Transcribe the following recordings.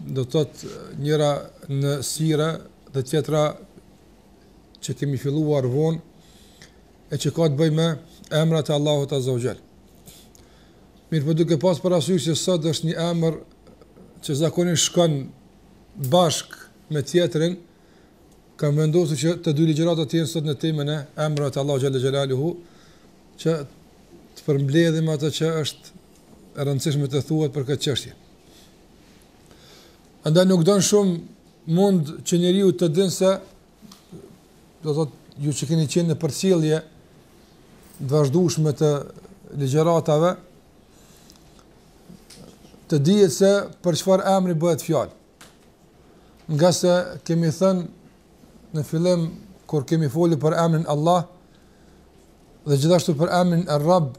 do të thotë njëra në Sire dhe tjetra që kemi filluar vonë, e që ka të bëjë me emrat e Allahut Azza wa Jall. Mirëpo duke pas parasysh se sot është një emër që zakonisht shkon bashkë me tjetrin, kam vendosur që të dy ligjëratat të jenë sot në temën e emrave të Allahut Azza wa Jall, që të përmbledhim atë që është e rëndësishme të thuhet për këtë çështje. Andaj nuk don shumë mund që njeriu të dinë se, do të thotë ju që keni qenë në përcjellje të vazhdueshme të ligjëratave të dihet se për çfarë emri bëhet fjalë. Ngase kemi thënë në fillim kur kemi folur për emrin Allah dhe gjithashtu për emrin Ar-Rabb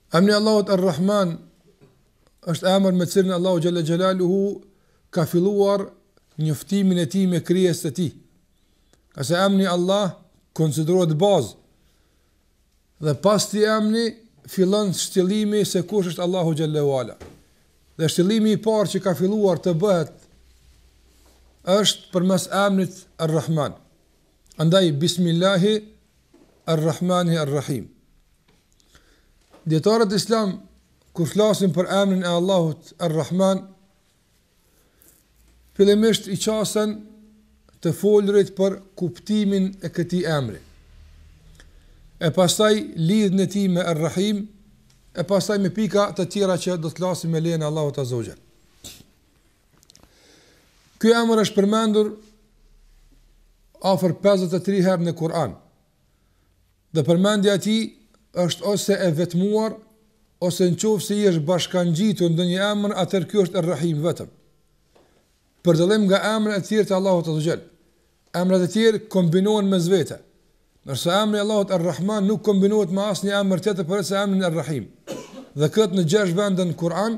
Emri i Allahut Ar-Rahman është emër me të cilin Allahu Gjelle Gjelaluhu ka filluar njoftimin e tij me krijesat e tij. Ngase emni Allah konsiderohet bazë dhe pas atij emni fillon shtjellimi se kush është Allahu Gjelle ve Ala. Dhe shtjellimi i parë që ka filluar të bëhet është përmes emnit Ar-Rahman. Andaj bismillahi arrahmani arrahim. Dijetarët islamë kur flasin për emrin e Allahut Arrahman fillimisht i qasen të folurit për kuptimin e këtij emri. E pastaj lidhjen e tij me Ar-Rahim, e pastaj me pika të tjera që do të flasim me lejen e Allahut Azza wa Jall. Ky emër është përmendur afër 53 herë në Kur'an. Dhe përmendja e tij është ose e vetmuar ose në qoftë se i është bashkangjitur ndonjë emër, atëherë ky është Ar-Rahim vetëm. Për dallim nga emrat e tjerë të Allahut Azza wa Jall. Emrat e tjerë kombinohen mes vete. Ndërsa emri i Allahut Ar-Rahman nuk kombinohet me asnjë emër tjetër përveç se emrin Ar-Rahim. Dhe këtë në gjashtë vende në Kur'an,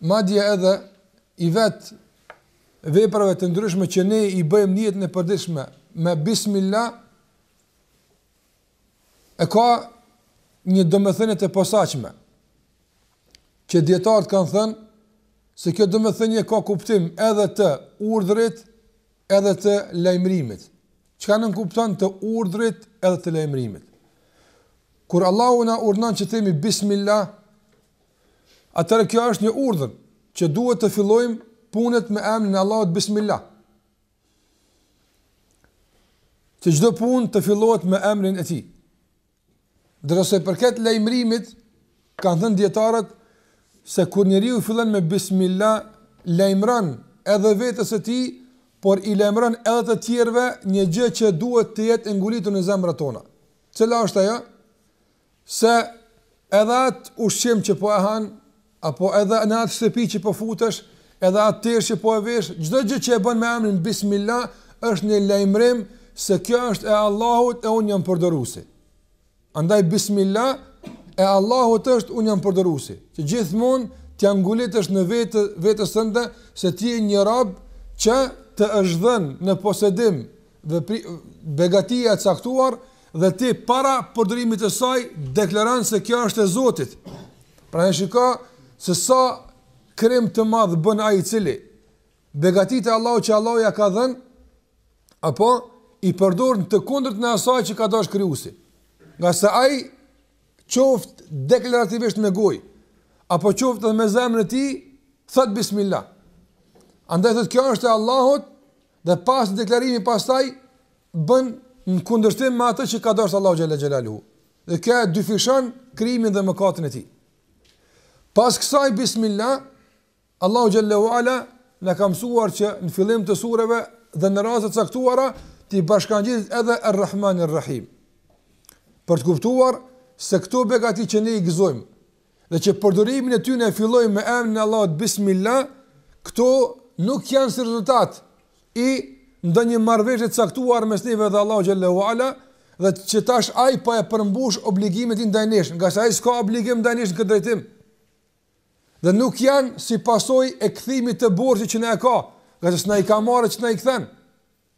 Madje edhe i vetë veprave të ndryshme që ne i bëjmë në jetën e përditshme me bismillah e ka një domethënie të posaçme që dijetarët kanë thënë se kjo domethënie ka kuptim edhe të urdhrit edhe të lajmërimit. Çka nënkupton të urdhrit edhe të lajmërimit. Kur Allahu na urdhëron që të themi bismillah Atëherë kjo është një urdhër që duhet të fillojmë punët me emrin e Allahut Bismillah. Që çdo punë të fillohet me emrin e Tij. Ndërsa përket lajmërimit kanë thënë dietarët se kur njeriu fillon me Bismillah, lajmëron edhe vetes së tij, por i lajmëron edhe të tjerëve një gjë që duhet të jetë e ngulitur në zemrat tona. Cila është ajo? Se edhe atë ushqim që po e han, apo edhe në atë shtëpi që po futesh, edhe atë teshë që po e vesh, çdo gjë që e bën me emrin Bismillah është një lajmërim se kjo është e Allahut e unë jam përdoruesi. Andaj Bismillah e Allahut është unë jam përdoruesi. Që gjithmonë t'ja ngulitësh në vetvetes tënde se ti je një rob që të është dhënë në posedim begatia e caktuar dhe ti para përdorimit të saj deklaron se kjo është e Zotit. Pra shiko se sa krim të madh bën ai i cili begatitë e Allahut që Allahu ja ka dhënë apo i përdor në të kundërt të asaj që ka dashur krijuesi. Ngase ai qoftë deklarativisht me gojë apo qoftë me zemrën e tij, thot bismillah. Andaj thot kjo është e Allahut Dhe pas deklarimit pastaj bën në kundërshtim me atë që ka dashur Allahu xhalla xhelalu. Dhe kjo e dyfishon krimin dhe mëkatin e tij. Pas kësaj bismillah Allahu xhalla wala na ka mësuar që në fillim të sureve dhe në raste të caktuara t'i bashkangjitet edhe Ar-Rahmani Ar-Rahim. Për të kuptuar se këto begati që ne i gëzojmë, dhe që përdorimin e tyre e fillojmë me emrin e Allahut Bismillah, këto nuk janë si rezultat i ndonjë marrëveshje të caktuar mes neve dhe Allahu xhalla wala dhe që tash ai po e përmbush obligimet e tij ndaj nesh, ngase ai s'ka obligim ndaj nesh në këtë drejtim. Dhe nuk janë si pasojë e kthimit të borxhit që na e ka, ngase s'na i ka marrë që na i kthen.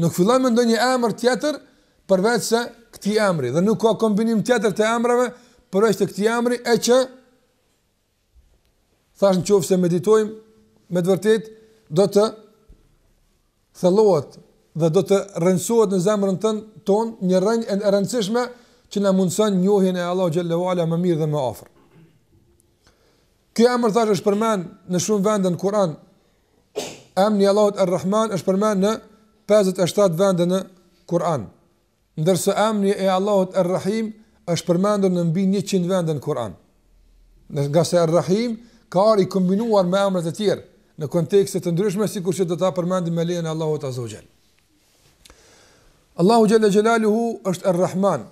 Nuk fillon me ndonjë emër tjetër përveçse këtij emri dhe nuk ka kombinim tjetër të emrave përveç të këtij emri e që thashë në qoftë se meditojmë me të vërtet do të thellohet dhe do të rrënjoset në zemrën tonë një rrënjë e rëndësishme që na mundëson njohjen e Allahu xhalla wala më mirë dhe më afër. Ky emër thashë është përmend në shumë vende në Kur'an, Emri i Allahut Ar-Rahman është përmend në pesëdhjetë e shtatë vende në Kur'an, ndërsa emri i Allahut Ar-Rahim është përmendur në mbi njëqind vende në Kur'an. Ngase Ar-Rahim ka ardhur i kombinuar me emra të tjerë në kontekste të ndryshme, sikur që do ta përmendim me lejen e Allahut Azza wa Jall. Allahu Jalla Jalaluhu është Ar-Rahman.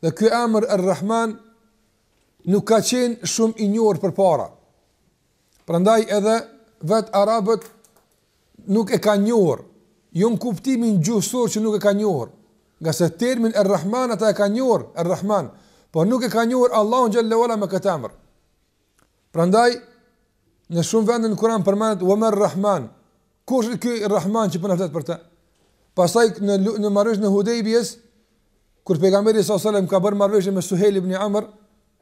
Dhe ky emër Ar-Rahman nuk ka qenë shumë i njohur përpara. Prandaj edhe vetë arabët nuk e kanë njohur, jo në kuptimin gjuhësor që nuk e kanë njohur, ngase termin Er-Rahman ata e kanë njohur, Er-Rahman, por nuk e kanë njohur Allahun xhelle ve ala me këtë emër. Prandaj, në shumë vende në Kur'an përmendet, ve mer-Rahman, kush është ky Rahman që po na po flet për te? Pastaj në, në marrëveshjen e Hudejbijes, kur pejgamberi s.a.s. ka bërë marrëveshje me Suhejl ibn Amr,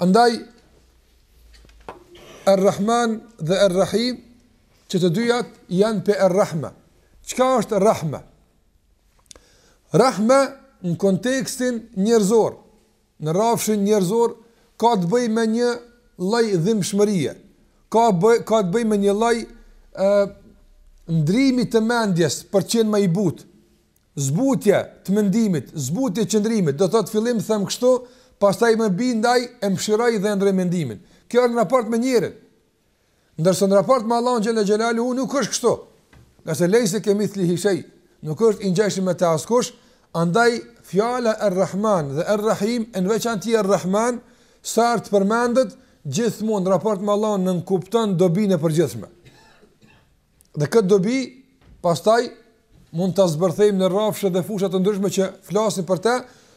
Andaj, Ar-Rahman dhe Ar-Rahim, që të dyjat janë prej Ar-Rahma. Çka është Rahma? Rahma në kontekstin njerëzor, në rrafshin njerëzor, ka të bëjë me një lloj dhimbshmërie, ka, ka të bëjë me një lloj ndrrimi të mendjes për të qenë ma i butë, Zbutje, të mendimit, zbutje e qëndrimit, do të thotë fillim them kështu, pastaj më bie ndaj e mëshiroj dhe ndrroj mendimin. Kjo është në raport me njeriun. Ndërsa në raport me Allahun xhelle xhelaluhu nuk është kështu. Ngase lejse kemithlihi shej, nuk është i ngjashëm me të askush, andaj fjala Ar-Rahman dhe Ar-Rahim, në veçanti Ar-Rahman, sa herë të përmendet, gjithmonë në raport me Allahun nënkupton dobinë e përgjithshme. Dhe këtë dobi pastaj mund ta zbërthejmë në rrafshe dhe fusha të ndryshme që flasin për të,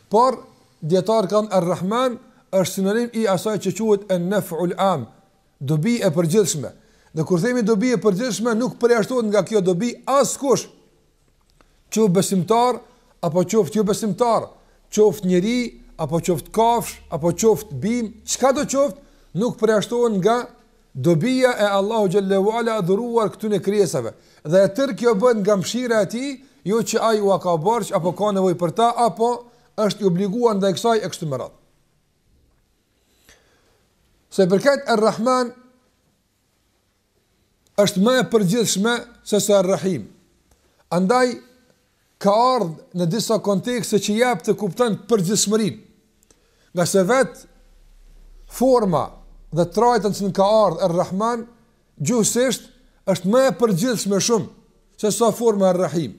por dijetarët thonë Ar-Rahman është sinonim i asaj që quhet an-naf'ul 'am, dobi e përgjithshme. Dhe kur themi dobi e përgjithshme nuk përjashtohet nga kjo dobi askush Qoftë besimtar apo qoftë jo besimtar, qoftë njeri apo qoftë kafshë apo qoftë bimë, çkado qoftë, nuk përjashtohen nga dobija e Allahut xhelle ve ala dhuruar këtyre krijesave. Dhe e tërë kjo bëhet nga mëshira e tij, jo që ai ua ka borxh apo ka nevojë për ta apo është i obliguar ndaj kësaj e kështu me radhë. Sa i përket Ar-Rahman është më e përgjithshme sesa Ar-Rahim. Andaj ka ardhur në disa kontekste që jep të kuptosh përgjithshmërinë. Ngase vetë forma dhe trajta që ka ardhur Ar-Rahman gjuhësisht është më e përgjithshme shumë sesa forma Ar-Rahim.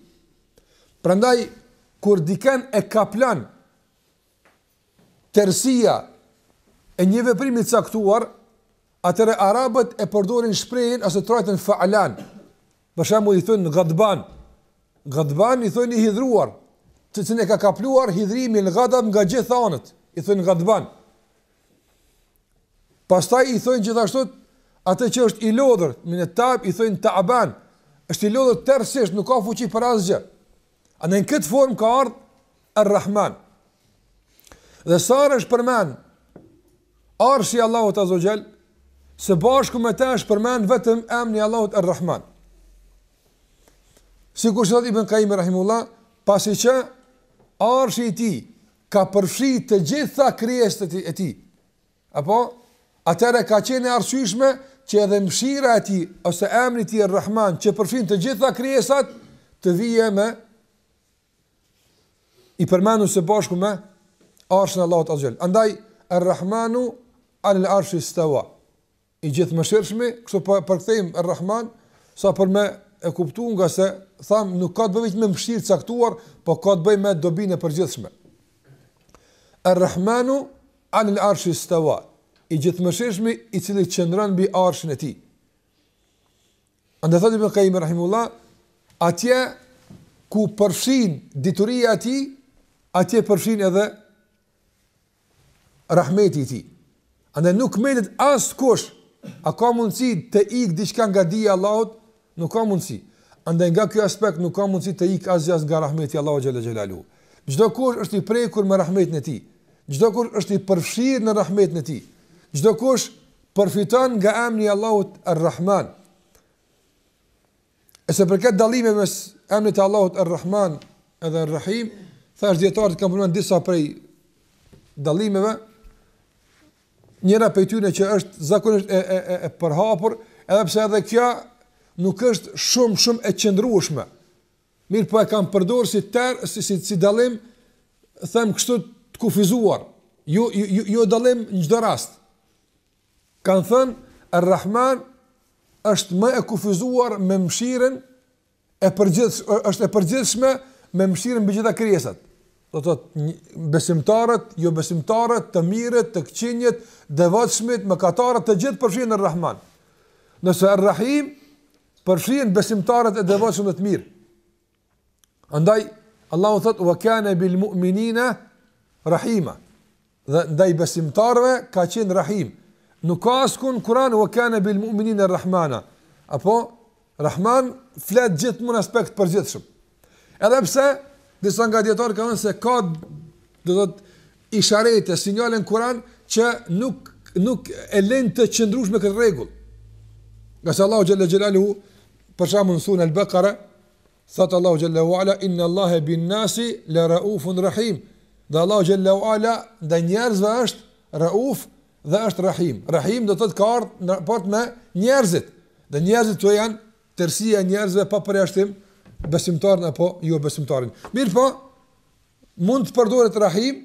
Prandaj kur dikë e kaplon tërësia e një veprimi të caktuar, atëherë arabët e përdorin shprehjen ose trajtën fa'lan. Për shembull i thonë ghadban. Ghadban i thonë i hidhëruar, të cilin e ka kapluar hidhrimi, ghadab nga gjithë anët, i thonë ghadban. Pastaj i thonë gjithashtu atë që është i lodhur, min ta'ab i thonë ta'ban. Është i lodhur tërësisht, nuk ka fuqi për asgjë. Andaj në këtë formë ka ardhë Ar-Rahman. Dhe sa herë është përmend arshi i Allahut Azza wa Jall, së bashku me ta është përmend vetëm emni i Allahut Ar-Rahman. Sikur thotë Ibn Kajjimi rahimehullah, pasi që arshi i tij ka përfshi të gjitha krijesat e tij, Apo, atëherë ka qenë e arsyeshme që edhe mëshira e Tij ose emri i Tij Ar-Rahman, që përfshin të gjitha krijesat, të vijë me i përmendur së bashku me Arshin e Allahut Azza wa Jall. Andaj Ar-Rahmanu 'ala al-'arshi istawa. I gjithëmëshirshmi, kështu po përkthejmë Ar-Rahman, sa për me e kuptuar ngase thamë nuk ka të bëjë me mëshirë të caktuar, po ka të bëjë me dobinë e përgjithshme. Ar-Rahmanu 'ala al-'arshi istawa. I gjithëmëshirshmi i cili qëndron mbi arshin e tij. Andaj thotë Ibn Qayyim rahimehullah, atje ku përfshin dituria e tij, atje përfshin edhe rahmeti i tij. Andaj nuk metet askush a ka mundësi të ikë diçka nga dija e Allahut, nuk ka mundësi. Andaj nga ky aspekt nuk ka mundësi të ikë asgjë as nga rahmeti i Allahut xhelle xhelaluhu. Çdokush është i prekur me rahmetin e tij. Çdokush është i përfshirë në rahmetin e tij. Çdokush përfiton nga emri i Allahut Ar-Rahman. E sa i përket dallimit mes emnit të Allahut Ar-Rahman edhe Ar-Rahim, thashë dijetarët kanë përmend disa prej dallimeve, njëra prej tyre që është zakonisht e, e, e, e përhapur, edhe pse edhe kjo nuk është shumë, shumë e qëndrueshme. Mirëpo e kanë përdor si, ter, si, si, si dallim, themi kështu të kufizuar, jo, jo, jo, jo dallim në çdo rast. Kanë thënë, Ar-Rahman është më e kufizuar me mëshirën e përgjith, është e përgjithshme me mëshirën mbi gjitha krijesat. Do thotë besimtarët, jobesimtarët, të mirët, të këqinjët, devotshmit, mëkatarët, të gjithë përfshihen në Rahman. Ndërsa Ar-Rahim përfshihen besimtarët e devotshëm dhe të mirë. Andaj, Allahu thot, wa kana bil mu'minina rahima. Dhe ndaj besimtarve ka qenë rahim. Nuk ka askun n'kuran wa kana bil mu'minina rahmana. Apo, rahman flet gjithmonë n'aspekt të përgjithshëm. Edhe pse, disa nga dijetarët kanë thënë se ka isharete, sinjale në kuran që nuk, nuk e lejnë të qëndrushme këtë rregull. Ngase Allahu xhelle xhelaluhu, për shembull në suren al-Bekara, Thot Allahu xhalla uala inna Allahe bin nasi la raufun rahim. Dhe Allahu xhalla uala ndaj njerëzve është rauf dhe është rahim. Rahim do të thotë ka ardhur në raport me njerëzit. Dhe njerëzit këtu janë tërësia e njerëzve pa përjashtim besimtarin apo jo besimtarin. Mirpo mund të përdoret rahim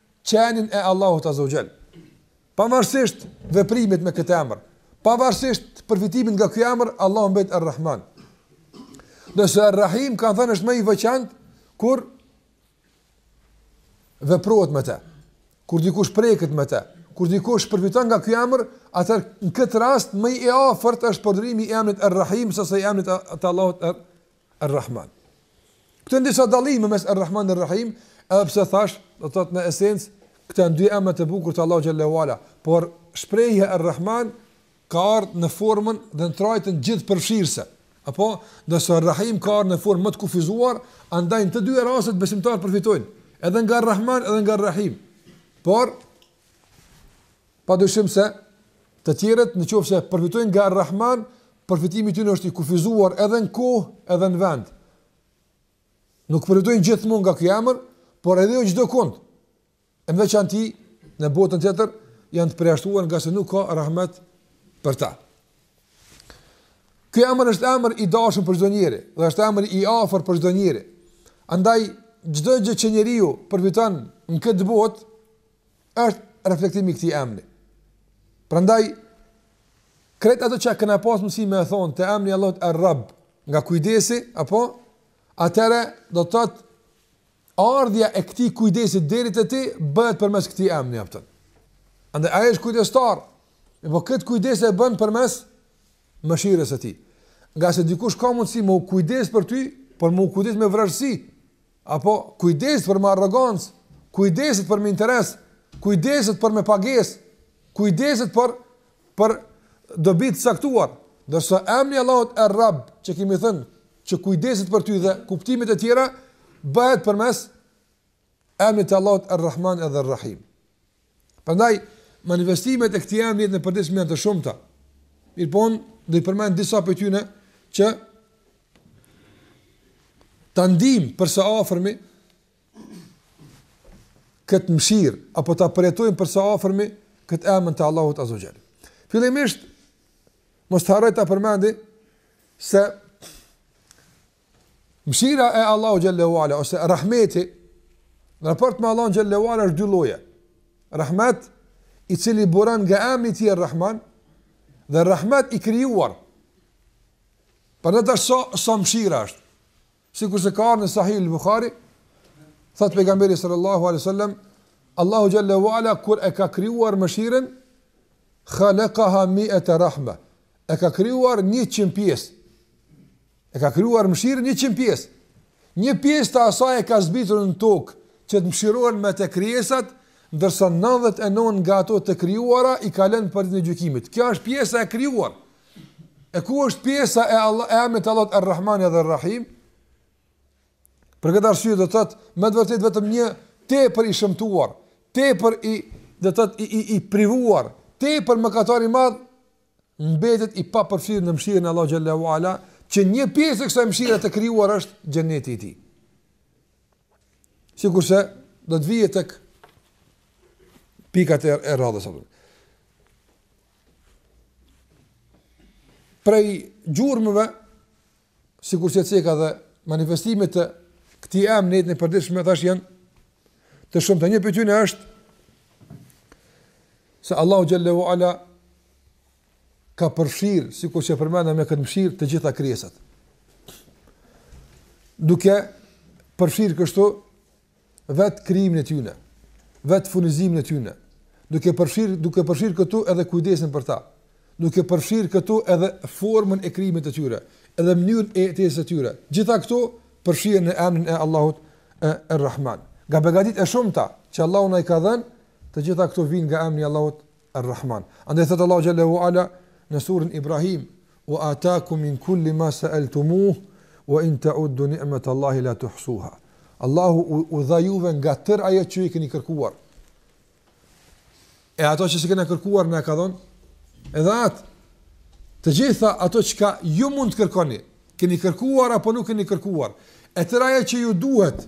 qenien e Allahut Azza wa Jall. Pavarësisht veprimit me këtë emër, pavarësisht përfitimit nga ky emër, Allahu mbet Ar-Rahman. Ndërsa Ar-Rahim kanë thënë është më i veçantë kur veprohet me të. Kur dikush preket me të, kur dikush përfiton nga ky emër, atëherë në këtë rast më i afërt është përdorimi i emrit Ar-Rahim sesa emrit të Allahut Ar-Rahman. Këto janë disa dallime mes Ar-Rahman dhe Ar-Rahim, edhe pse thash, do të thotë në esencë, këto janë dy emra të bukur të Allahut xhalla uala, por shprehja Ar-Rahman ka ardhur në formën dhe në trajtën gjithëpërfshirëse. Apo, ndërsa Ar-Rahim ka ardhur në formë më të kufizuar, andaj në të dy rastet besimtarët përfitojnë edhe nga Ar-Rahman edhe nga Ar-Rahim. Por Padyshim se të tjerët në qoftë se përfitojnë nga Ar-Rahman, përfitimi i tyre është i kufizuar edhe në kohë edhe në vend. Nuk përfitojnë gjithmonë nga ky emër, por edhe jo çdokund. Në veçanti në botën tjetër janë të përjashtuar ngase nuk ka rahmet për ta. Ky emër është emër i dashur për çdo njeri, dhe është emër i afërt për çdo njeri. Andaj çdo gjë që njeriu përfiton në këtë botë, është reflektim i këtij emri. Prandaj krejt ato që kena pas mundsi me thon te emri i Allahut er-Rabb, nga kujdesi apo atëherë do të thotë ardhja e këtij kujdesi deri te ti bëhet përmes këtij emri apo. Andaj ai është kujdestar. E po këtë kujdes e bën përmes mëshirës së tij. Ngase dikush ka mundësi me u kujdes për ty, por me u kujdes me vrazhdësi, Apo, kujdeset por me arrogancë, kujdeset por me interes, kujdeset por me pagesë, kujdeset por, për dobi të caktuar. Ndërsa emri i Allahut er-rab, që kemi thënë, që kujdeset për ty dhe kuptimet e tjera, bëhet përmes emrit të Allahut er-rahman edhe er-rahim. Prandaj manifestimet e këtij emri në përditshmëri janë të shumta. Mirëpo do t'i përmend disa prej tyre që ta ndiejmë për së afërmi këtë mëshirë, apo ta përjetojmë për së afërmi këtë emër të Allahut azze ve xhel. Fillimisht, mos të harroj ta përmendi se Mëshira e Allahut xhallahu ala ose rahmeti në raport me Allahun xhallahu ala është dy lloje. Rahmet i cili buron nga emri i tij Rahman dhe rahmet i krijuar. Për ne tash sa mëshira është. Sikurse ka ardhur në Sahih al-Bukhari, thotë pejgamberi sallallahu alaihi wasallam, Allahu xhallahu ala kur e ka krijuar mëshirën, khalaqaha mi'ata rahma. E ka krijuar 100 pjesë. E ka krijuar mëshirën njëqind pjesë. Një pjesë të asaj e ka zbritur në tokë që të mëshirohen me të krijesat, ndërsa nëntëdhjetë e nëntë nga ato të krijuara i ka lënë për ditën e gjykimit. Kjo është pjesa e krijuar. E ku është pjesa e Allah, e emrit të Allahut Ar-Rahman dhe Ar-Rahim? Për këtë arsye do të thotë, me të vërtetë vetëm një tepër i shëmtuar, tepër i do të thotë i i i privuar, tepër mëkatar i madh mbetet i papërfshirë në mëshirën e Allahut xhallahu ala, që një pjesë e kësaj mëshire të krijuar është xhenneti i tij. Sikurse do të vijë tek pikat e, e radhës. Prej gjurmëve sikurse ceka dhe manifestimit të këtij emri në jetën e përditshme, thashë janë të shumta, një prej tyne është se Allahu xhallahu ala ka përfshirë, sikur që përmenda me këtë mëshirë, të gjitha krijesat. Duke përfshirë kështu vetë krijimin e tyre, vetë furnizimin e tyre, duke përfshirë duke përfshirë këtu edhe kujdesin për ta, duke përfshirë këtu edhe formën e krijimit të tyre, edhe mënyrën e jetesës së tyre. Gjitha këto përfshihen në emrin e Allahut Er-Rahman. Nga begatitë e shumta që Allahu na i ka dhënë, të gjitha këto vijnë nga emri i Allahut Ar-Rahman. Andaj thotë Allahu xhallahu ala në surën Ibrahim, "Wa ataakum min kulli ma sa'altumuhu wa in ta'uddu ni'mata Allahi la tuhsuha." Allahu u dha juve nga tërë ajo që i keni kërkuar. E ato që s'i keni kërkuar na ka dhënë edhe atë. Të gjitha ato çka ju mund të kërkoni, keni kërkuar apo nuk keni kërkuar. E tëra ajo që ju duhet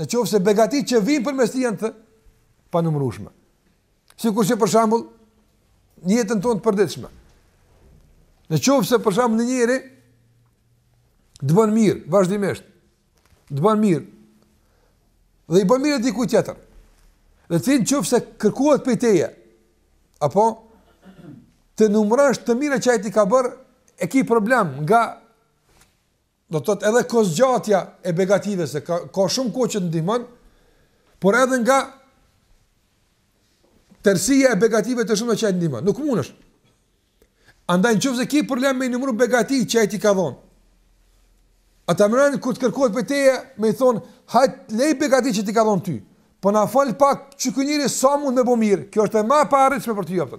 Në qoftë se begatitë që vijnë përmes tij janë të panumrushme. Sikurse për shambull, në jetën tonë të përditshme. Në qoftë se për shembull një njeri, të bën mirë, vazhdimisht, të bën mirë, dhe i bën mirë dikujt tjetër, dhe ti në qoftë se kërkohet prej teje, apo, të numrosh të mirat që ai t'i ka bërë, e ki problem nga do të thotë edhe kohëzgjatja e begative se ka ka shumë kohë që të ndihmon, por edhe nga tërësia e begative të shumta që ai ndihmon. Nuk mundesh. Andaj nëse ke problem me i numru begatitë që ai t'i ka dhon. A ta merr mendja kur të kërkohet prej teje, me i thon, "Hajt laj begatitë që t'i ka dhon ty." Po na fal pak çik njeri sa mund me bo mirë. Kjo është e më e paarritshme për ty apo.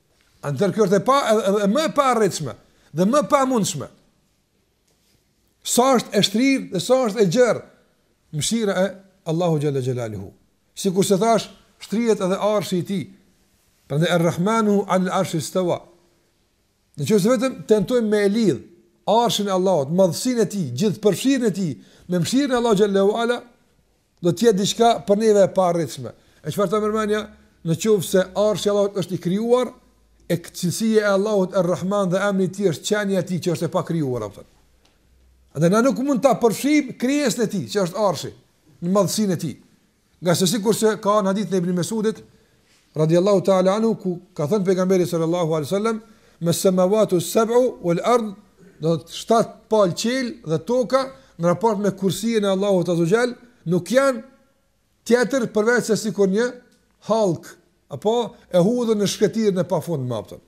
Atëherë kjo është e pa edhe më e paarritshme dhe më e pamundshme. Sa është e shtrirë dhe sa është e gjerë mëshira e Allahu xhalla xhelaluhu. Sikur se thash, shtrihet edhe arshi i tij. Prandaj Ar-Rahmanu alal-Arshi istawa. Në qoftë se vetëm tentojmë me e lidh arshin e Allahut, madhësinë e tij, gjithëpërfshirjen e tij me mëshirën e Allahu xhalla wa ala, Do të jetë diçka për neve e paarritshme. E çfarë ta merr mendja? Në qoftë se Arshi i Allahut është i krijuar, e cilësia e Allahut Er-Rahman dhe emri i tij është qenia e tij që është e pakrijuar, apo thotë. Dhe na nuk mund ta përfshijmë krijesën e tij, që është Arshi, në madhësinë e tij. Ngase sikurse ka në hadithin e Ibn Mesudit, radijallahu ta'ala anhu, ku ka thënë pejgamberi sallallahu alaihi wasallam, me semavatu sab'u wal ard, do të shtat palë qiell dhe toka në raport me kursinë e Allahut azza wa xhal, nuk janë tjetër përveç se sikur një hallkë apo e hudhun në shkretinën e pafund me kuptu.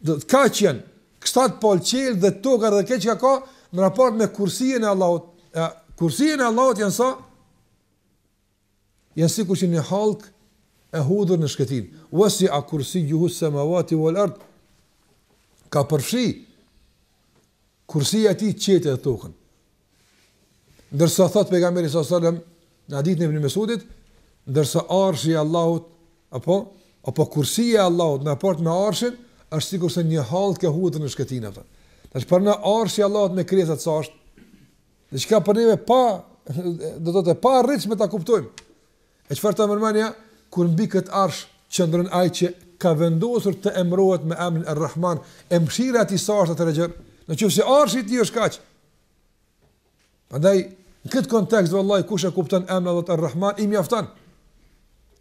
Do të kaq janë shtat palë qiell dhe toka dhe krejt çka ka në raport me kursinë e Allahut. Kursinë e Allahut janë sa Janë sikurse një hallkë e hudhur në shkretinë. Wasi'a kursiyyuhu as-samawati wal-ard. Ka përfshi kursia e tij qiejt e tokën. Ndërsa thot pejgamberi sallallahu alajhi wasallam në hadithin e Ibn Mesudit, ndërsa arshi i Allahut apo apo kursia e Allahut në raport me arshin është sikurse një hallkë e hudhur në shkretinë atë. Tash për në arshi i Allahut me krijesat sa është Diçka për neve pa, do të thotë e paarritshme ta kuptojmë. E çfarë ta merr mendja, kur mbi këtë arsh qëndron ai që ka vendosur të emrohet me emrin Er-Rahman, e mëshira e tij sa është atëherë e gjerë, në qoftë se arshi i tij është kaq. Andaj, në këtë kontekst, vëlla, kush e kupton emrin e Allahut Rahman, i mjafton.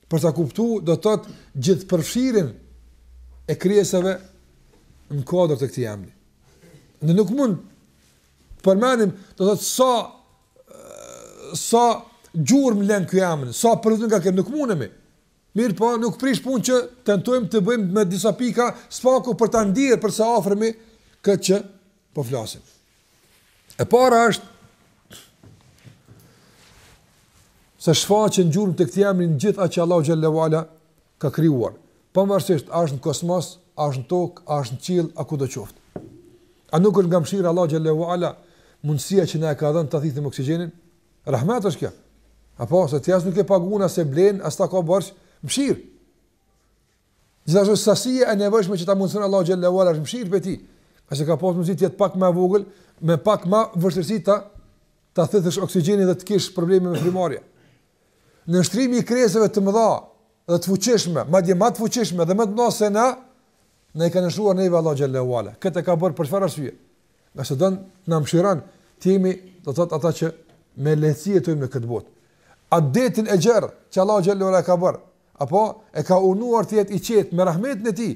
Për të kuptu, do të thotë gjithëpërfshirjen e krijesave në kuadër të këtij emri. Ne nuk mund T'i përmenim, do të thotë sa sa gjurmë lën ky emër, sa përfitojmë nga kjo, nuk mundemi. Mirëpo, nuk prish punë që tentojmë të bëjmë me disa pika s'paku për ta ndier për së afërmi këtë që po flasim. E para është se shfaqen gjurmë të këtij emri në gjithë atë që Allahu xhallahu ala ka krijuar, pavarësisht a është në kosmos, a është në tokë, a është në qiell, a kudo qoftë. A nuk është nga mëshira e Allahut xhallahu ala mundësia që na e ka dhënë ta thithim oksigjenin? Rahmet është kjo. A po, se ti as nuk e paguan as e blen, as ta ka borxh, mëshirë. Gjithashtu sasia e nevojshme që ta mundson Allahu xhallahu ala është mëshirë për ti. Se ka pasur mundësi të jetë pak më e vogël, me pak më vështirësi ta ta thithësh oksigjenin dhe të kesh probleme me frymëmarrje. Nënshtrimi i krijesave të mëdha dhe të fuqishme, madje ma të fuqishme dhe më të mëdha se na, na i ka nënshtruar neve Allahu xhallahu wala. Këtë e ka bërë për çfarë arsye? Ngase don të na mëshiron, t'jemi, do të thotë ata që me lehtësi jetojmë në këtë botë. A detin e gjerë që Allahu xhallahu wala ka bërë, apo e ka unuar të jetë i qetë me rahmetin e tij,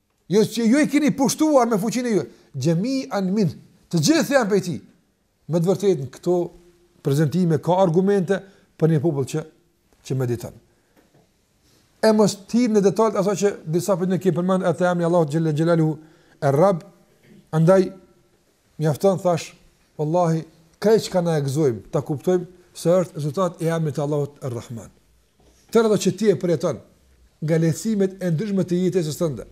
Jo që ju i keni pushtuar me fuqinë e juaj. Xhemian minhu. Të gjitha janë prej tij. Me të vërtetë në këto prezentime ka argumente për një popull që, që mediton. E mos të hyjmë në detalet aso që disa prej tyre i kemi përmendë te emni Allahut xhelle xhelaluhu er-Rabb. Andaj, mjafton thash, vallahi, krejt çka na e gëzojmë, ta kuptojmë, se është rezultat i emnit të Allahut er-Rahman. Tërë ato që ti e përjeton, nga lehtësimet e ndryshme të jetesës tënde,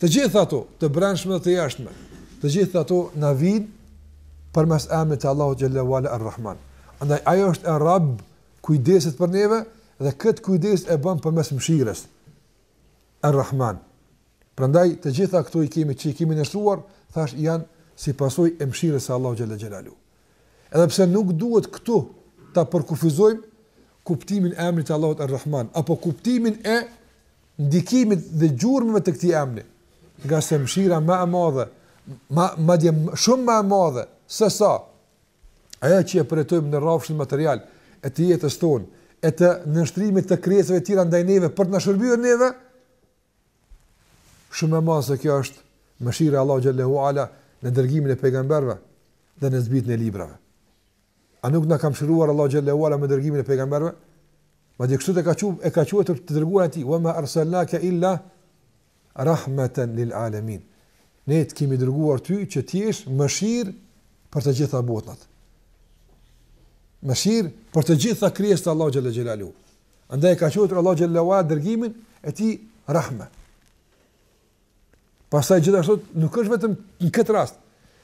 të gjitha ato, të brendshme dhe të jashtme, të gjitha ato na vijnë përmes emrit të Allahut xhallahu ala ar-Rahman. Andaj ai është er-Rabb, kujdeset për neve dhe këtë kujdes e bën përmes mëshirës. Ar-Rahman. Prandaj të gjitha këto i kemi që i kemi nënshtruar, thash janë si pasojë e mëshirës së Allahut xhelle xhelaluhu. Edhe pse nuk duhet këtu ta përkufizojmë kuptimin e emrit të Allahut Ar-Rahman apo kuptimin e ndikimit dhe gjurmëve të këtij emri, ngase mëshira më e madhe, më madje shumë më e madhe se sa ajo që e përjetojmë në rrafshin material e të jetës tonë e të nënshtrimit të krijesave të tjera ndaj neve për të na shërbyer neve, Shumë ma e madhe se kjo është mëshira e Allahut xhallahu ala në dërgimin e pejgamberëve dhe në zbritjen e librave. A nuk na ka mëshiruar Allahu xhallahu ala me dërgimin e pejgamberëve? Madje kështu ka thënë e ka quajtur të dërguarin e tij, "Wa ma arsalnaka illa rahmatan lil alamin." Ne të kemi dërguar ty që të jesh mëshirë për të gjitha botët. Mëshirë për të gjitha krijesat e Allahut xhallahu ala. Andaj e ka quajtur Allahu xhele ue ala dërgimin e tij rahme. Pastaj gjithashtu nuk është vetëm në këtë rast,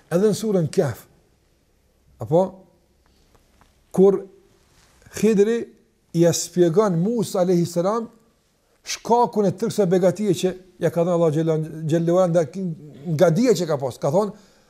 edhe në surën Kahf. Apo kur Hidri i spjegon Musa alayhi salam shkakun e tërë kësaj begatie që ja ka dhënë Allahu xhele ue ala nga dija që ka pas. Ka thonë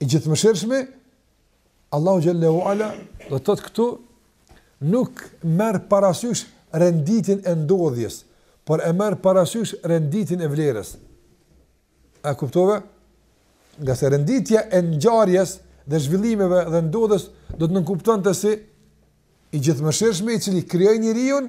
i gjithëmëshirshmi, Allahu xhele ue ala do të thotë këtu nuk merr parasysh renditjen e ndodhjes, por e merr parasysh renditjen e vlerës. A kuptove? Ngase renditja e ngjarjes dhe zhvillimeve dhe ndodhjes do të nënkuptonte si i gjithëmëshirshmi i cili krijoi njeriun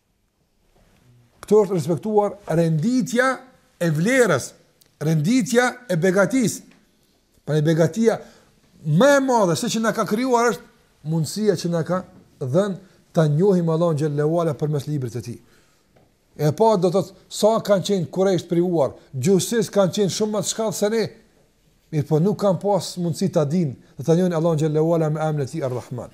Këtu është respektuar renditja e vlerës, renditja e begatisë. Pra begatia më e madhe se që na ka krijuar është mundësia që na ka dhënë ta njohim Allahun xhele ue ala përmes librit të tij. E pa do të thotë sa kanë qenë kurejshët të privuar, gjuhësisht kanë qenë shumë më të shkallë se ne. Mirëpo nuk kanë pas mundësi ta dinë dhe ta njohin Allahun xhele ue ala me emrin e tij Ar-Rahman.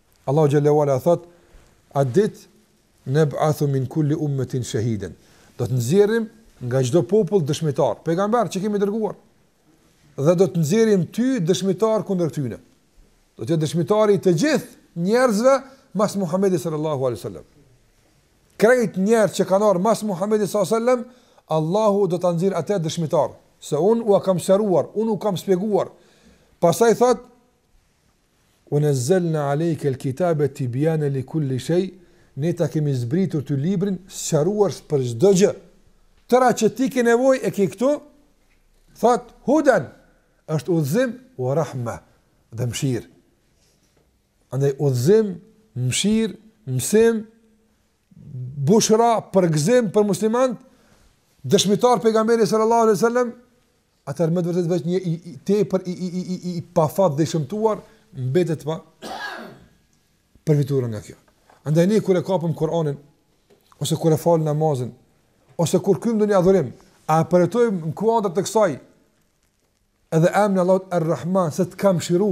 Allahu xhele ue ala thotë: "Atë ditë neb'athu min kulli ummetin shahiden", do të nxjerrim nga çdo popull dëshmitar, pejgamber që kemi dërguar. Dhe do të nxjerrim ty dëshmitar kundër tyne. Do të jesh dëshmitar i të gjithë njerëzve mas Muhamedit sallallahu alaihi wasallam. Krejt njerëz që kanë ardhur mas Muhamedit sallallahu alaihi wasallam, Allahu do ta nxjerr atë dëshmitar, se un u kam sqaruar, un u kam shpjeguar. Pastaj thot Wa nazzalna alejke l'kitabe tibjane li kulli shej, Ne ta kemi zbritur ty librin, sqarues për çdo gjë. Tëra që ti ke nevojë e ke këtu, thot huden, është udhëzim wa rahma dhe mëshirë. Andaj udhëzim, mëshirë, mësim, bushra, përgëzim për muslimant, dëshmitar pejgamberi sallallahu alaihi wasallam atëherë me të vërtetë veç një i, i tepër i i i i, i pafat dhe i shëmtuar mbetet pa përfituar nga kjo. Andaj ne kur e kapim Kur'anin ose kur e fal namazin ose kur kryejmë ndonjë adhurim, a e përjetojmë në kuadër të kësaj edhe emrin e Allahut Ar-Rahman se të ka mshiru,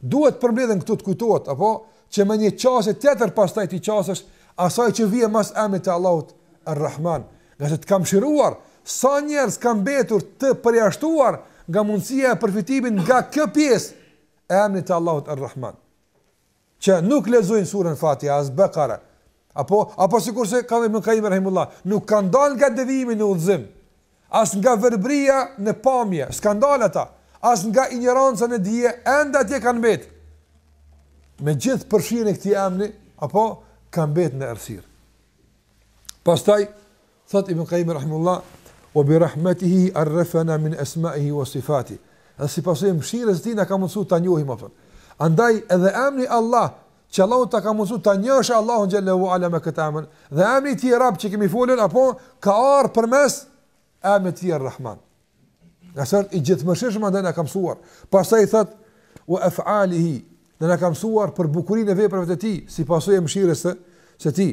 Duhet të përmbledhen këto të kujtohet, apo, që me një qasje tjetër pastaj t'i qasesh asaj që vije mas emrit të Allahut Ar-Rahman, ngase të ka mshiruar, sa njerëz ka mbetur të përjashtuar nga mundësia e përfitimit nga kjo pjesë e emrit të Allahut Ar-Rahman, që nuk lexojnë surën Fatiha, as Bekara, apo, apo sikurse ka thënë Ibn Kajimi rahimehullah, nuk kanë dalë nga devijimi në udhëzim, As nga verbëria në pamje, s'kanë dalë ata, as nga injoranca në dije, ende atje kanë mbetë. Me gjithë përfshirjen e këtij emni, apo ka mbetë në errësirë. Pastaj thot Ibn Qayyim rahimahullah, "Wa bi rahmatihi arrafana min asma'ihi wa sifatihi." Dhe si pasojë e mëshirës së tij na ka mundësuar ta njohim atë. Andaj edhe emni Allah që Allahu ta ka mundësu ta njohësh Allahun xhallahu ala me këtë emën, dhe emni i tij Rabb që kemi folën, apo ka ardh përmes emnit të tij Rrahman. Ngase i gjithëmëshirshëm, andaj na ka mësuar. Pastaj thot, wa af'alihi, dhe na ka mësuar për bukurinë e veprave të tij, si pasojë e mëshirës së tij.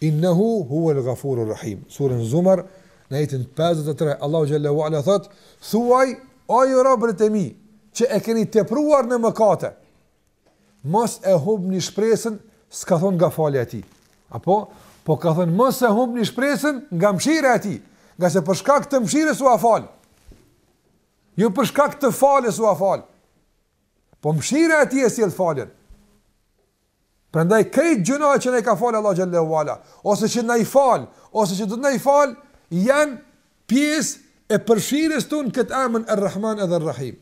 Innehu huwel ghafurur rahim. Suren Zumar, në ajetin pesëdhjetë e tre, Allahu xhallahu ala thot: Thuaj, o ju robërit e mi, që e keni tepruar në mëkate, mos e humbni shpresën, s'ka thon nga falja e tij. Apo, po ka thënë mos e humbni shpresën nga mëshira e tij, ngase për shkak të mëshirës ua fal. Jo për shkak të faljes ua fal. Po mëshira e tij e sjell faljen. Prandaj krejt gjynahet që na i ka falë Allahu xhallahu wala, ose që na i fal, ose që do të na i fal, janë pjesë e përfshirjes tonë në këtë emrin Ar-Rahman edhe Ar-Rahim.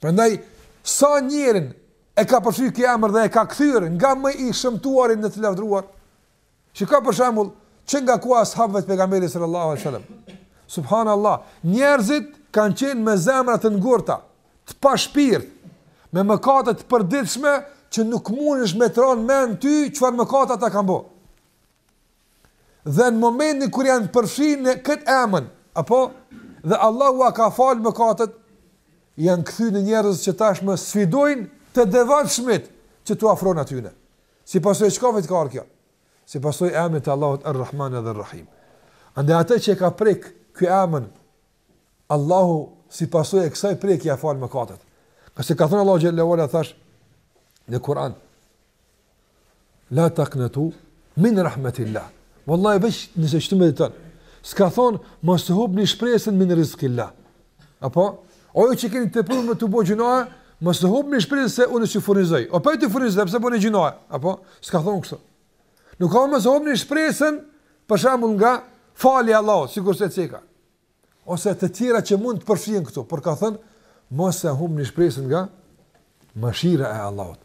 Prandaj sa njerin e ka përfshirë ky emër dhe e ka kthyer nga më i shëmtuari në të lavdëruar, Shiko për shembull që nga koha e as'habëve të pejgamberit sallallahu alaihi wasallam. Subhanallahu, njerëzit kanë qenë me zemra të ngurta, të pashpirt, me mëkate të përditshme që nuk mundesh me t'ra n'mend ty çfarë mëkate ata kanë bo. Dhe në momentin kur janë përfshirë në këtë emën, apo dhe Allahu ua ka fal mëkatet, janë kthy në njerëz që tashmë sfidojnë të devotshmit që t'u afrohen atyne. Si pasojë e çkavit ka ardhur kjo? Si pasojë e emrit të Allahut Ar-Rahman dhe Ar-Rahim. Andaj atë që e ka prek ky emër Allahu si pasojë e kësaj prekje ia fal mëkatet. Ngase ka thënë Allahu xhallahu ala thash në Kur'an La taqnatu min rahmatillah. Wallahi veç nëse qëtu mediton. S'ka thon mos hubni shpresën min rizqillah. Apo, o ju që keni tepru me të bo gjynahe, mos humbni shpresën se unë s'ju furnizoj. O po ju furnizoj, pse boni gjynahe? Apo, s'ka thonë kështu. Nuk ka mos humbni shpresën, për shembull nga falja e Allahut, sikurse e ceka. Ose të tjera që mund të përfshihen këtu, por ka thënë, mos humbni shpresën nga Mëshira e Allahut.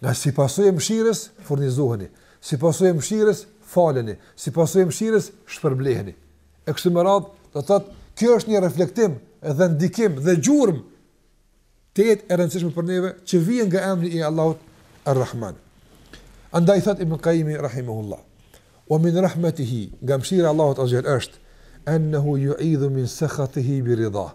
Ngase si pasojë e mëshirës, furnizoheni, si pasojë e mëshirës, faleni, si pasojë e mëshirës, shpërbleheni. E kështu me radhë, do të thotë, kjo është një reflektim dhe ndikim dhe gjurmë tejet e rëndësishme për neve që vijnë nga emri i Allahut Ar-Rahman. Andaj thot Ibn Qayimi rahimahullah, "Wa min rahmatihi", nga mëshira e Allahut azze ve xhel është ennehu yu'idhu min sakhatihi bi ridha.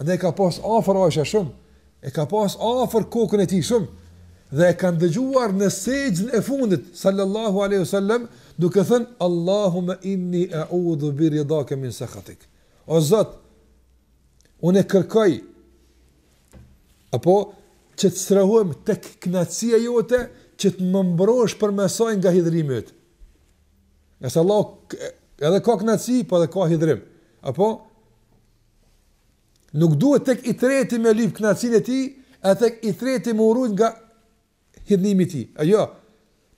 Andaj ka pas afër Aisha shumë, e ka pas afër kokën e tij shumë dhe e kanë dëgjuar në sexhden e fundit, sallallahu alejhi ve sellem, duke thënë, Allahume inni e'udhu bi ridake min sekhatik. O Zot, unë e kërkoj, apo, që të strehohem te kënaqësia jote, që të më mbrosh përmes saj nga hidhërimi yt. Ngase Allahu edhe ka kënaqësi, po edhe ka hidhërim. Apo, Nuk duhet tek i treti me lyp kënaqësinë e tij, e tek i treti me u rujt nga hidhnimi i tij. A jo,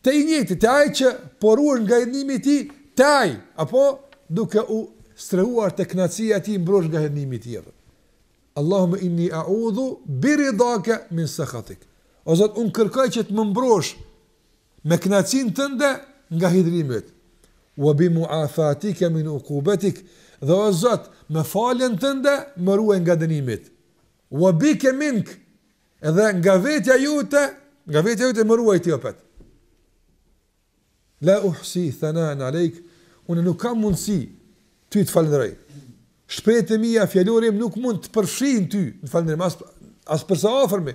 te i njëjti, te ai që po ruhesh nga hidhnimi i tij, te ai, apo duke u strehuar te kënaqësia e tij mbrohesh nga hidhnimi i tij. Allahumma inni a'udhu bi ridaka min sakhatik. O Zot, un kërkoj që të më mbrosh Me kënaqësinë tënde nga hidhrimi yt. Wa bi mu'afatika min uqubatik, dhe o Zot, me faljen tënde më ruaj nga dënimi yt. Wa bika mink, dhe nga vetja jote, nga vetja jote më ruaj ti o Zot. La uhsi thanan alejk, unë nuk kam mundësi ty të falënderoj. Shprehjet e mia, fjalori im nuk mund të të përfshijnë ty në falënderim as as për së afërmi.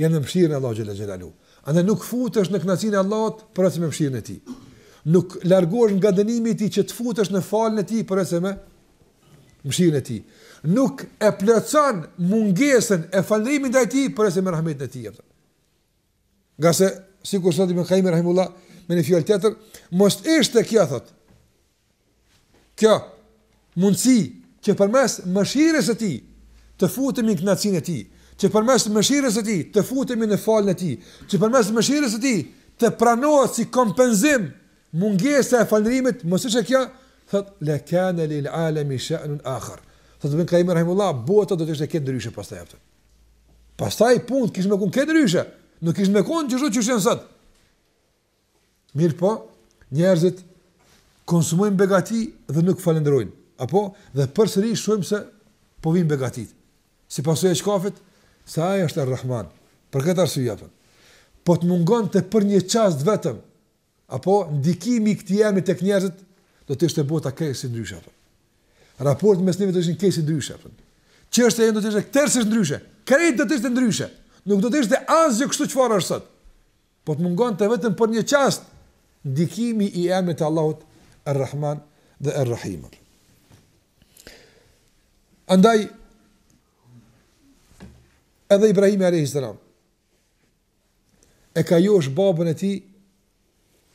Janë mëshira e e Allahut xhele xhelaluhu. Andaj nuk futesh në kënaqësinë e Allahut përveçse me mëshirën e Tij. Nuk largohesh nga dënimi i Tij që të futesh në faljen e Tij përveçse me mëshirën e Tij. Nuk e plotëson mungesën e falënderimit ndaj Tij përveçse me rahmetin e Tij. Ngase sikurse thot Ibn Kaimi rahimullah me një fjalë tjetër, mos ishte kjo thotë. Kjo mundësi që përmes mëshirës së Tij të futemi në kënaqësinë e Tij, që përmes mëshirës së Tij të futemi në faljen e Tij, që përmes mëshirës së Tij të pranohet si kompenzim mungesa e falënderimit, mos ishte kjo, thot le kana lil alami sha'nun akhar. Thot Ibn Qayyim rahimullah, bota do të ishte krejt ndryshe pastaj aftë. Pastaj puna kishte me kon krejt ndryshe. Nuk kishte me kon qysh është sot. Mirpo, njerëzit konsumojnë begati dhe nuk falënderojnë. Apo, dhe përsëri shohim se po vijnë begatitë. Si pasojë e çkafit, se ai është Ar-Rahman. Për këtë arsye apo. Po të mungonte për një çast vetëm. Apo ndikimi i këtij emri tek njerëzit do të ishte bota krejtësisht ndryshe apo. Raportet mes neve do të ishin krejtësisht ndryshe apo. Çështja jonë do të ishte tërësisht ndryshe. Krejt do të ishte ndryshe. Nuk do të ishte asgjë kështu çfarë është sot. Po të mungonte vetëm për një çast ndikimi i emrit të Allahut Ar-Rahman dhe Ar-Rahim. Andaj edhe Ibrahim alayhis salam e ka josh babën e tij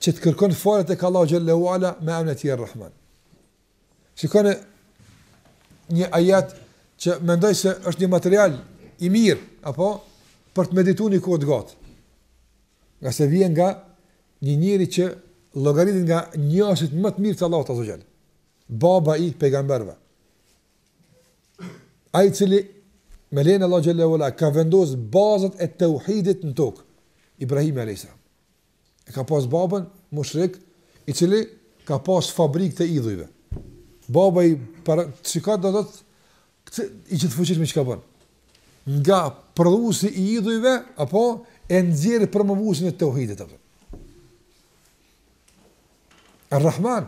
që të kërkon falje tek Allahu xhel-le ue ala me emrin e tij Ar-Rahman. Shikoni një ajet që mendoj se është një material i mirë, apo për të medituar një kohë të gjatë. Ngase vjen nga një njeri që llogaritet nga njerëzit më të mirë të Allahut azze ue xhel. Baba i pejgamberëve. Ai i cili me lejen e Allahut xhel-le ue ala ka vendos bazat e tauhidit në tokë. Ibrahim alayhis salam. E ka pas babën mushrik, i cili ka pas fabrikë të idhujve. Pa pa pa, a e pa çka do të thotë i Gjithëfuqishmi çka bën. Nga prodhuesi i idhujve apo e nxjerr promovuesin e tauhidit apo. Ar-Rahman.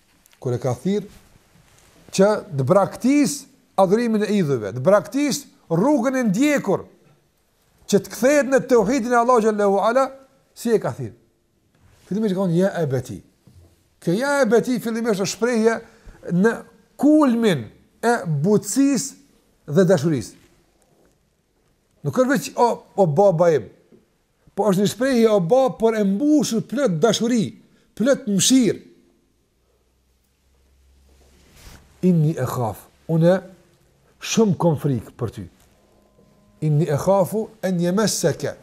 Kur e ka thirr që të braktis adhurimin e idhujve, të braktis rrugën e ndjekur që të kthehet në tauhidin e Allahut xhel-le ue ala, si e ka thirr? Fillimisht ka thënë ja ebeti. Kjo ja ebeti fillimisht është shprehje në kulmin e butësisë dhe dashurisë. Nuk është veç o, o baba im, Po është një shprehje o bab por e mbushur plot dashuri, plot mëshirë. Inni ekhaf, unë shumë kom frikë për ty. Inni ekhafu en jemesseke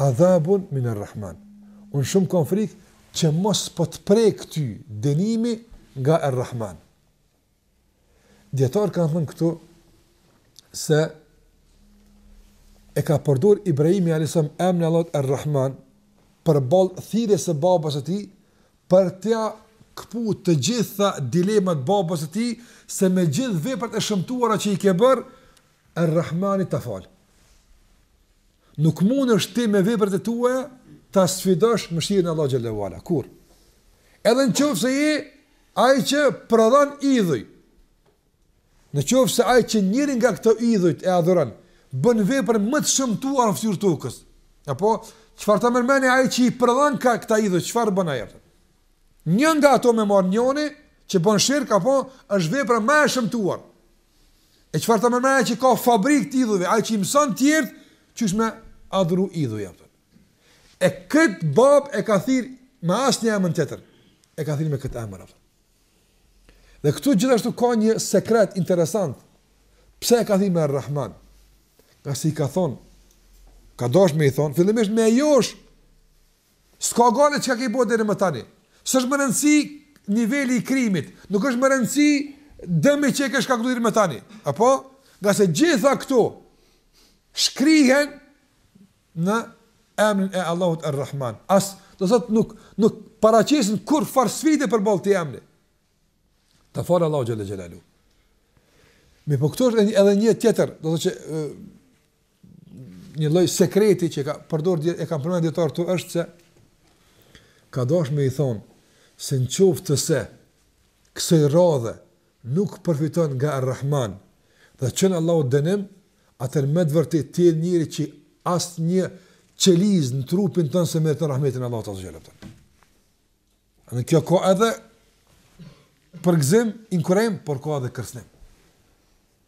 adhabun miner-Rrahman. Unë shumë kom frikë që mos po të prekë ty dënimi nga Er-Rrahman. Dijetarët kanë thënë këtu se e ka përdur Ibrahimi a.s. emnin e Allahut Ar-Rahman përballë thirrjes së babës së tij për t'ia këput të gjitha dilemat babës së tij se me gjithë veprat e shëmtuara që i ke bërë Ar-Rahmani t'i fal. Nuk mundesh ti me veprat e tua ta sfidosh mëshirën e Allahut xhel-le ue ala. Kur? Edhe në qoftë se i Ai që prodhon idhuj, Në qoftë se ai që njërin nga këto idhujt e adhuron, bën veprën më të shëmtuar në fytyrë të tokës. Apo çfarë po mendoni ai që i prodhon kta këta idhuj, çfarë bën ai atë? Një nga ato më marr njëri që bën shirk apo është vepra më e shëmtuar. E çfarë po mendoni ai që ka fabrikë të idhujve, ai që i mëson të tjerë, qysh me adhuru idhuj atë? E kët babë e ka thirr me asnjë emër tjetër. E ka thirr me këtë emër. Dhe këtu gjithashtu ka një sekret interesant. Pse e ka thirr me Rahman? Ngase ka thon, ka dashur me i thon, fillimisht me e josh. S'ka gajle çka ke bë deri më tani. S'është me rëndësi niveli i krimit, nuk është me rëndësi dëmi që e ke shkaktuar më tani. Apo, ngase gjitha këto shkrihen në emrin e Allahut Ar-Rahman. As, do thotë nuk nuk paraqesin kurrfarë sfide përballë të emrit. Të falë Allahu xhele xhelaluhu. Mirëpo këtu është edhe një tjetër, do të thotë, një lloj sekreti që ka përdor, e kanë përmend dijetarët është se ka dosh me i thonë se në qoftë se kësoj radhe nuk përfiton nga Errahman dhe çon Allahu dënim, atëherë me të vërtetë ti je njeri që as një qelizë në trupin tënd s'e meriton rahmetin e Allahut azza wa jalla. Në kjo ka edhe përgëzim, inkurajim, por ka edhe kërcënim.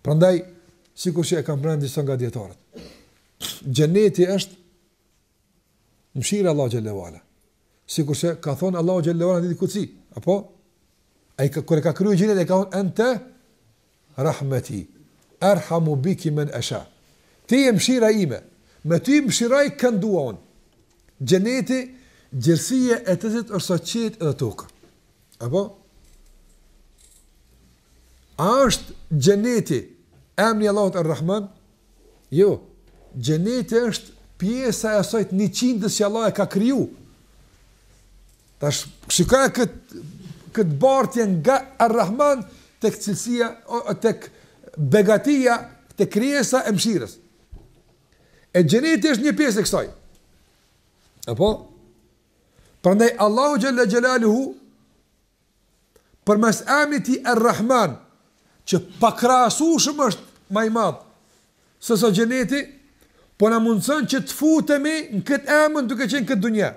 Prandaj, sikur që e kanë përmend disa nga dijetarët. Xheneti është Mëshirë e Allahut xhelle ue ala. Sikurse ka thënë Allahu xhelle ue ala në hadith kudsi, apo ai kur e ka krijuar xhenetin e ka thënë ente rahmeti erhamu biki men esha. Ti je mëshira ime. Me ty mëshiroj kënd dua un. Xheneti gjerësia e të cilit është sa qiejt edhe toka. Apo A është xheneti emri i Allahut Ar-Rahman? Jo. Xheneti është pjesa e asaj të njëqindës që Allah e ka kriju. Tash, shikaj këtë kët bartje nga Ar-Rahman tek cilësia, tek begatia, tek krijesa e mshirës. E xheneti është një pjesë e kësaj. Apo? Prandaj, Allahu xhele xhelaluhu, përmes emnit tij Errahman, që pakrahasueshëm është më i madh se sa xheneti, po na mundëson që të futemi në këtë emën duke qenë në këtë dunja.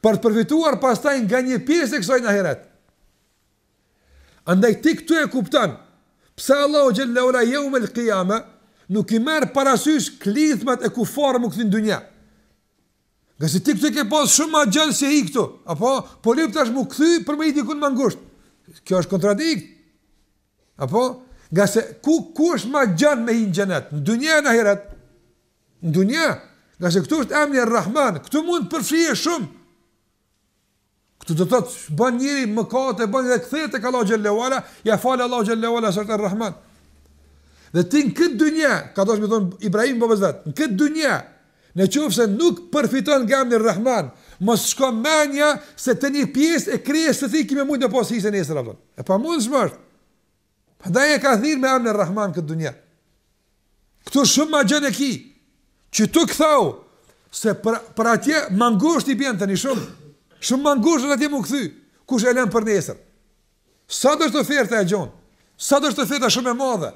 Për të përfituar pastaj nga një pjesë e kësaj në ahiret. Andaj ti këtu e kupton pse Allahu xhelle ue ala yawm al-qiyama nuk i merr parasysh klithmat e kufarëve këtu në dunja. Ngase ti këtu e ke pas shumë ma gjanë se hi këtu, apo, po lip tash mu kthy për me hi dikun ma ngusht. Kjo është kontradikt. Apo, ngase ku, ku është ma gjanë me hi në xhenet, në dunja a në ahiret, në dunja, ngase këtu është emni Er-Rahman, këtu mund përfshije shumë. Këtu do të thotë ban njeri mëkate, ban dhe kthehet tek Allahu xhele ue ala, ja fal Allahu xhele ue ala se është Ar-Rahman. Dhe ti në këtë dynjë, ka dasht me thonë Ibrahimi babës vet, në këtë dynjë, në qoftë se nuk përfiton nga emni Rahman, mos shko mendja se te një pjesë e krijesës së tij ki me mujt me pas hise nesër apo. E pamundshmë është. Prandaj e ka thirr me emrin Rahman këtë dunja. Këtu shumë ma gjanë e ki, që t'u kthy, se për, për atje ma ngusht i bjen të një shumë, shumë ma ngusht është atje mu kthy, kush e len për nesër. Sa të është oferta e gjonë, sa të është oferta shumë e madhe,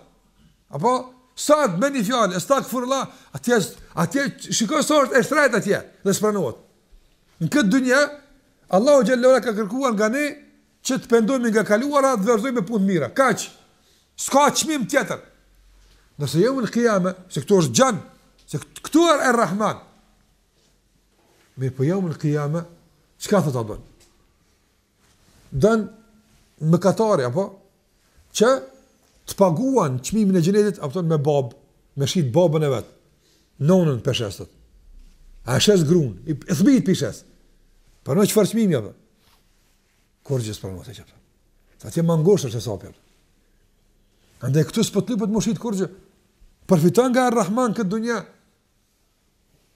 apo, sa që me ni fjalë, estagfirullah, atje, atje shiko sa është e shrejt atje, dhe s'pranohet. Në këtë dunja, Allahu xhele ue ala ka kërkuar nga ne, Që të pendojmë nga e kaluara, të vazhdojmë me punë të mira. Kaq. S'ka çmim tjetër. Nëse jeumul kijame, se këtu është gjanë, se këtu është Ar-Rahman. Mirëpo jeumul kijame, çka do ta bën? Don mëkatari apo që të paguan çmimin e xhenetit apo me bab, me shit babën e vet. Nonën pe shes. E shes grun, i thmit pi shes. Po në çfarë çmimi apo? Kurgjë s'pranohet e qëpëtë. Se atje ma ngusht është hesapi. Andaj këtu s'po të lypet me shit kurgjë. Përfiton nga Rahman këtë dunja.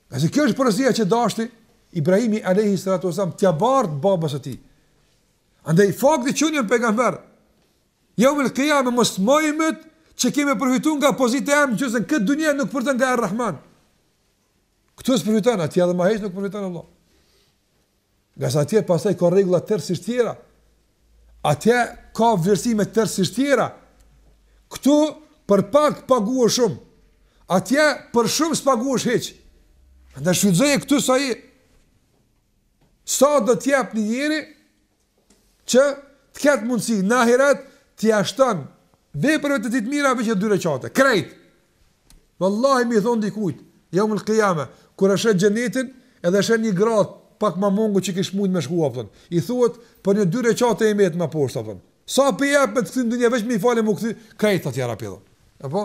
A se kjo është porosia që dashti, Ibrahimi alejhi salatu ue selam, t'ia bartë babës së tij. Andaj fakti që unë jam pejgamber, jeumul kijame mos meno që ke me përfitu nga pozita jeme, që nëse në këtë dunja nuk përfiton nga Rahman. Këtu s'përfiton, atje edhe ma hiç nuk përfiton Allah. Ngase atje pastaj ka rregulla tërësisht tjera. Atje ka vlerësime tërësisht tjera. Këtu për pak paguhesh shumë. Atje për shumë s'paguhesh hiç. Andaj shfrytëzoje këtu sa je. Sa do të jap një njeri që të ketë mundësi në ahiret t'ia shton veprave të tij të mira veç dy rekate. Krejt. Vallahi me i thon dikujt, jeumul kijame, kur është në xhenetin, edhe është një grad pak ma mangu që kish mujt me shku apo. I thuhet për një dy rekate ke met ma poshtë thon. Sa po jap në këtë dunja veç me i falë mu kthy, krejt të tjerat pi dhon. Apo?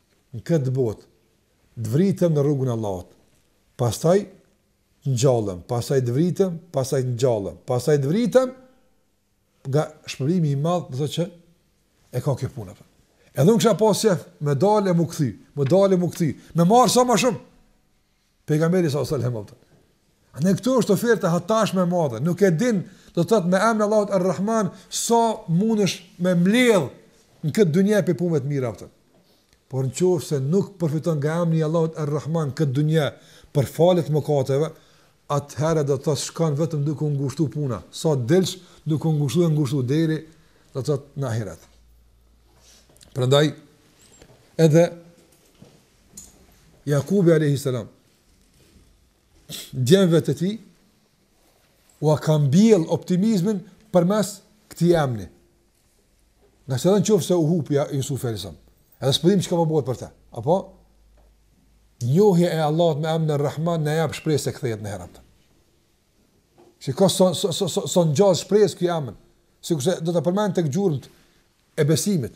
në këtë botë, të vritem në rrugën e Allahut, pastaj të ngjallem, pastaj të vritem, pastaj të ngjallem, pastaj të vritem, nga shpërblimi i madh, do të thotë që e ka kjo punë. Edhe unë kisha pas qejf me dalë e mu kthy, me dalë e mu kthy, me marr sa më shumë. Pejgamberi sa selam apo. Në këto është oferta hatash më e madhe, nuk e di, do të thotë me emrin Allahut Ar-Rahman, sa mundesh me mbledh në këtë dynja për punë të mira ato. Por në qoftë se nuk përfiton nga emri i Allahut Ar-Rahman këtë dynja për faljet e mëkateve, atëherë do të thotë shkon vetëm duke u ngushtu puna, sa del duke u ngushtu e ngushtu deri do të thotë në ahiret. Prandaj edhe Jakubi alayhi salam djemve të tij u ka mbjell optimizmin përmes këtij emri. Nga se edhe në qoftë se u hup Jusufi alayhi salam, edhe s'po dimë çka më po bëhet për te, apo? Njohja e Allahut me emrin Rahman na jep shpresë se kthehet një herë. Çka zgjon, zgjon, zgjon, zgjon, ngjall shpresë ky emën, sikurse do të përmend te degët e besimit.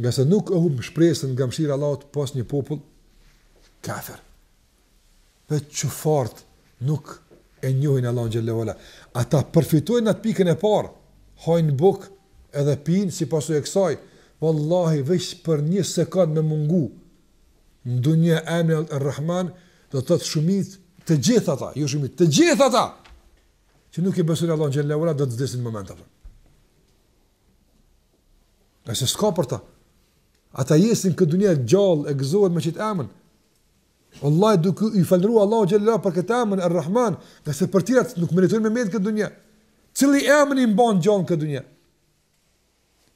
Nga se nuk e humbë shpresën nga mëshira e Allahut pos një popull kafer. Ata që fare nuk e njohin Allahun xhelle ue ala. Ata përfitojnë atë pikën e parë, hajnë bukë edhe pinë si pasojë e kësaj. Wallahi, veç për një sekund me mungu, në dunja emni al-Rahman, do të thotë shumica të gjithë ata, jo jo shumica të gjithë ata, që nuk i besojnë Allahut xhelle ue ala, do të vdesin në moment të parë. Nga se s'ka për ta. Ata jesin këtë dunia gjallë, e gëzohen me qetë emën. Allahu është duke i falur Allahu xhelle ue ala për këtë emën, e rrahman, nga se për tjera nuk meritojnë me mbet këtë dunia. Cili emën i mban gjallë këtë dunia?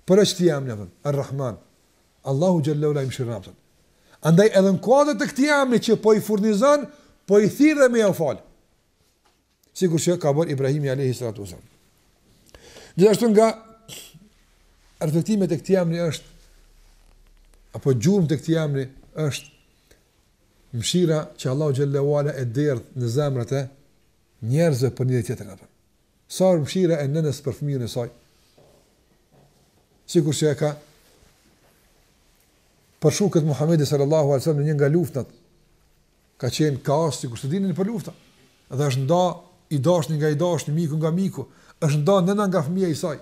Prej qeti emën me thënë, e rrahman. Allahu xhelle ue ala i mëshiron robtë. Andaj edhe në kuadër të këtij emni që po i furnizon, po i thirr dhe me u falë. sikur që ka bërë Ibrahimi alayhi salatu wasallam. Gjithashtu nga reflektimet e këtij emri është apo gjurmët të këtij emri është mëshira që Allahu xhallahu ala e derdh në zemrat e njerëzve për njëri-tjetrin apo. Sa është mëshira e nënës për fëmijën e saj? Sikur që e ka përshkru Muhammedi sallallahu alai sallam në një nga luftat, Ka qenë kaos sikur që dihet për lufta. Dhe është nda i dashni nga i dashni, miku nga miku, është nda nëna nga fëmija i saj.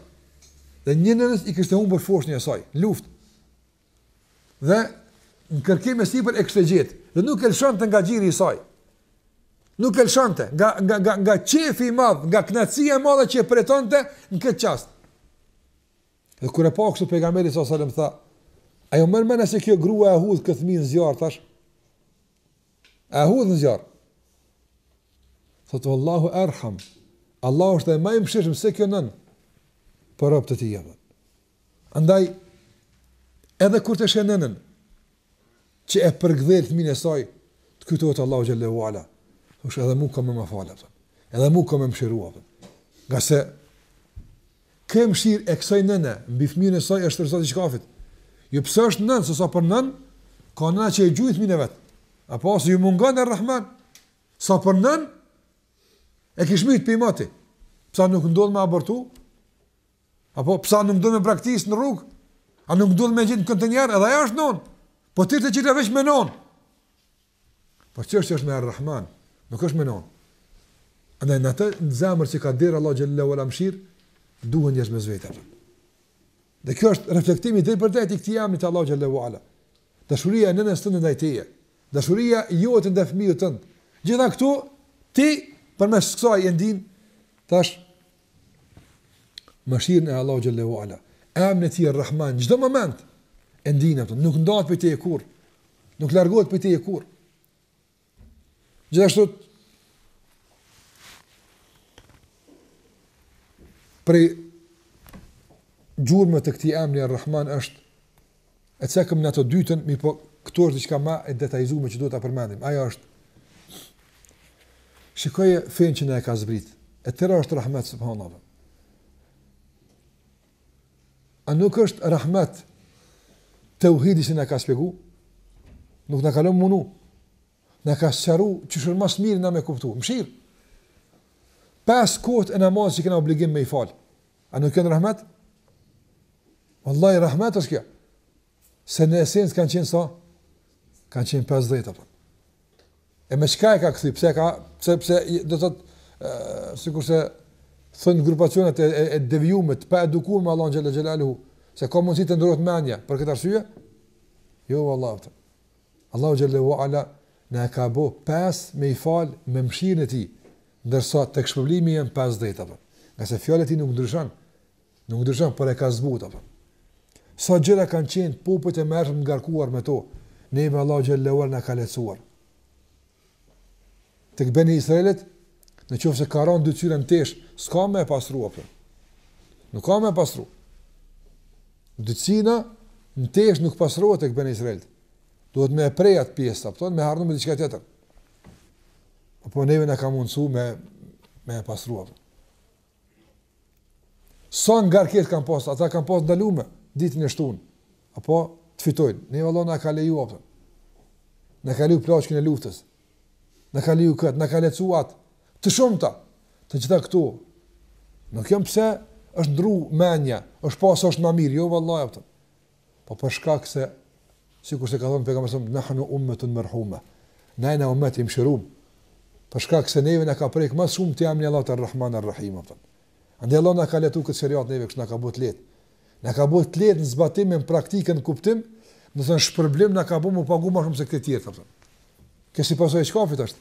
Dhe një nënës i kishte humbur foshnja e saj, në luftë. Dhe në kërkim e sipër e kishte gjet. Dhe nuk e lëshante nga gjini i saj. Nuk e lëshante nga, nga, nga, nga qefi i madh, nga knaqësia e madhe që e përjetonte në këtë çast. Dhe kur e pa kështu pejgamberi sallallahu alajhi wasallam tha, a ju merr mendja se kjo grua e hudh këtë fëmijë në zjarr tash? E hudh në zjarr. Thotë Allahu erham. Allahu është ma i mëshirshëm se kjo nënë. Për rob të tij. Andaj edhe kur të sheh nënën që e përkëdhel fëmin e saj, të kujtohet Allahu Xhalla ue Ala, thush edhe mu ka me më falë, po. edhe mu ka me më mëshiru, po. ngase kjo mëshirë e kësaj nëne, mbi fëmin e saj është rezultat i çkafit, jo jo, pse është nënë, se sa për nënë, ka nëna që e gjujnë fëmin e vet, apo se ju mungon Er-Rahman, sa për nënë, e kish mbyt për nimoti, a s'po ndodh me abortu, Apo pse nuk ndodh me braktis në rrugë? A nuk ndodh me gju në kontenjer? Edhe ajo është nanë. Po ti je qitu veç me nanë. Po që është që është me Ar-Rahman? Nuk është me nanë. Andaj në atë zemër që ka qit Allahu Xhalla ue Ala mëshirë, duhen njerëzit mes vete. Dhe kjo është reflektimi i drejtpërdrejtë i këtij emni të Allahut Xhalla ue Ala. Dashuria e nënës tënde ndaj teje. Dashuria jote ndaj fëmijës tënd. Gjitha këto ti përmes kësaj e ndin tash Mëshirën e Allahu xhalla ue ala. Emrin e tij Ar-Rahman çdo moment e ndin atë, nuk ndahet prej teje kurr. Nuk largohet prej teje kurr. Gjithashtu prej gjurmëve të këtij emri Ar-Rahman është E cekëm në të dytën, mirëpo këtu është diçka më e detajzuar që duhet ta përmendim. Ajo është Shikoje fenë që na e ka zbrit. E tëra është rahmet subhanallahu. A nuk është rahmet teuhidi që na ka spjegu? Nuk na ka lanë me u munu. Na ka sqaru qysh ma së miri ne me kuptu. Mëshirë. Pesë kohët e namazit që kena obligim me i fal. A nuk janë rahmet? Vallahi rahmet është kjo. Se në esencë kanë qenë sa? Kanë qenë 50 apo. E me çka e ka kthy? Pesë ka? Pse pse do të thotë ë sikurse thonë grupacionet e, e, e devijuara të paedukuara me Allahun xhalla xhelalu, se ka mundësi t'i ndrrohet mendja për këtë arsye? Jo vallahi. Allahu xhalla ue ala na ka bë pesë me i fal me mëshirën e tij. Ndërsa tek shpërblimi janë pesëdhjetë apo. Ngase fjala e tij nuk ndryshon. Nuk ndryshon, por e ka zbut apo. Sa gjëra kanë qenë popujt e mëhershëm të ngarkuar me to. Neve Allahu xhalla ue ala na ka lehtësuar. Tek Beni Izraelit, në qoftë se ka rënë ndytësira në tesha, s'ka me e pastru apo. Nuk ka me e pastru. Ndytësira në tesha nuk pastrohet tek Beni Izraelit. Duhet me e pre atë pjesë apo, me e arnu me diçka tjetër. Po po neve na ka mundsu me me e pastruar. Sa ngarkesa kanë pas, ata kanë pas ndalume ditën e shtunë. Apo të fitojnë. Neve Allahu na ka lejuar. Po. Na ka lejuar plaçkën e luftës. Na ka lejuar këtë, na ka lehtësu atë, të shumta. Të gjitha këto nuk janë pse është ndrru mendja, se pesë është më mirë, jo vallahi apo. Po për shkak se sikurse ka thënë pejgamberi sallallahu alajhi wasallam, "Nahnu ummatun marhuma." Ne jemi ummet i mëshiruar. Për shkak se neve na ka prek më shumë te emri i Allahut Er-Rahman Er-Rahim atë. Andaj Allah na ka lehtësu këtë sheriat neve kështu na ka bëu të lehtë. Na ka bëu të lehtë në zbatim, në praktikim, në kuptim, edhe në shpërblim na ka bëu me pagu më shumë se këta tjerët. Kjo si pasojë e çkafit është?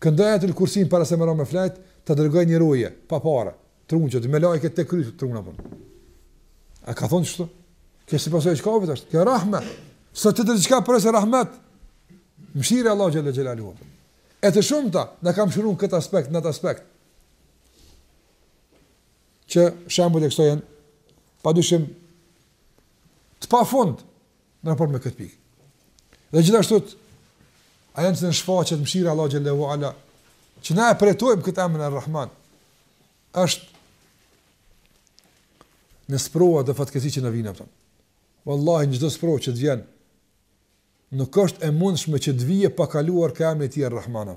Këndoj ajetul kursinë para se me ra me flajt, të dërgoj një roje, pa pare, t'run, çet melaike te kryt, t'run apo. A ka thonë çto? Kjo si pasojë e çkafit është? Kjo rahmet. S'është diçka përveç se rahmet. Mshira e Allahut xhalla xhelalu. E të shumta na ka mshiru në këtë aspekt, në atë aspekt. Që shembull e kësaj janë padyshim të pafund Në raport me këtë pikë. Dhe gjithashtu ajo në të cilën shfaqet mëshira e Allahut xhallahu ala, që na e përjetojmë këtë emër Ar-Rahman, është në sprova dhe fatkeqësi që na vijnë ato. Wallahi në çdo sprovë që të vjen, nuk është e mundshme që të vijë pa kaluar ka emri i tij Ar-Rahman.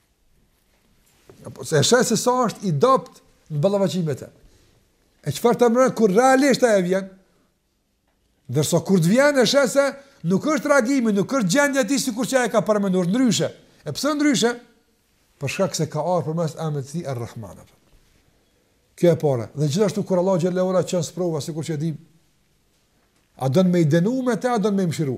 Apo e sheh se sa është i dobt në ballafaqim me të. E çfarë tmerron kur realisht ajo vjen? Derisa kur të vjen e sheh se nuk është reagimi, nuk është gjendja e tij sikur që ai ka paramendu ndryshe. E pse ndryshe? Për shkak se ka ardhur përmes emrit të tij Ar-Rahman. Kjo e para. Dhe gjithashtu kur Allah xhelalu ala çon sprova sikur që e dim. A don me i denu me të, a don me i mëshiru?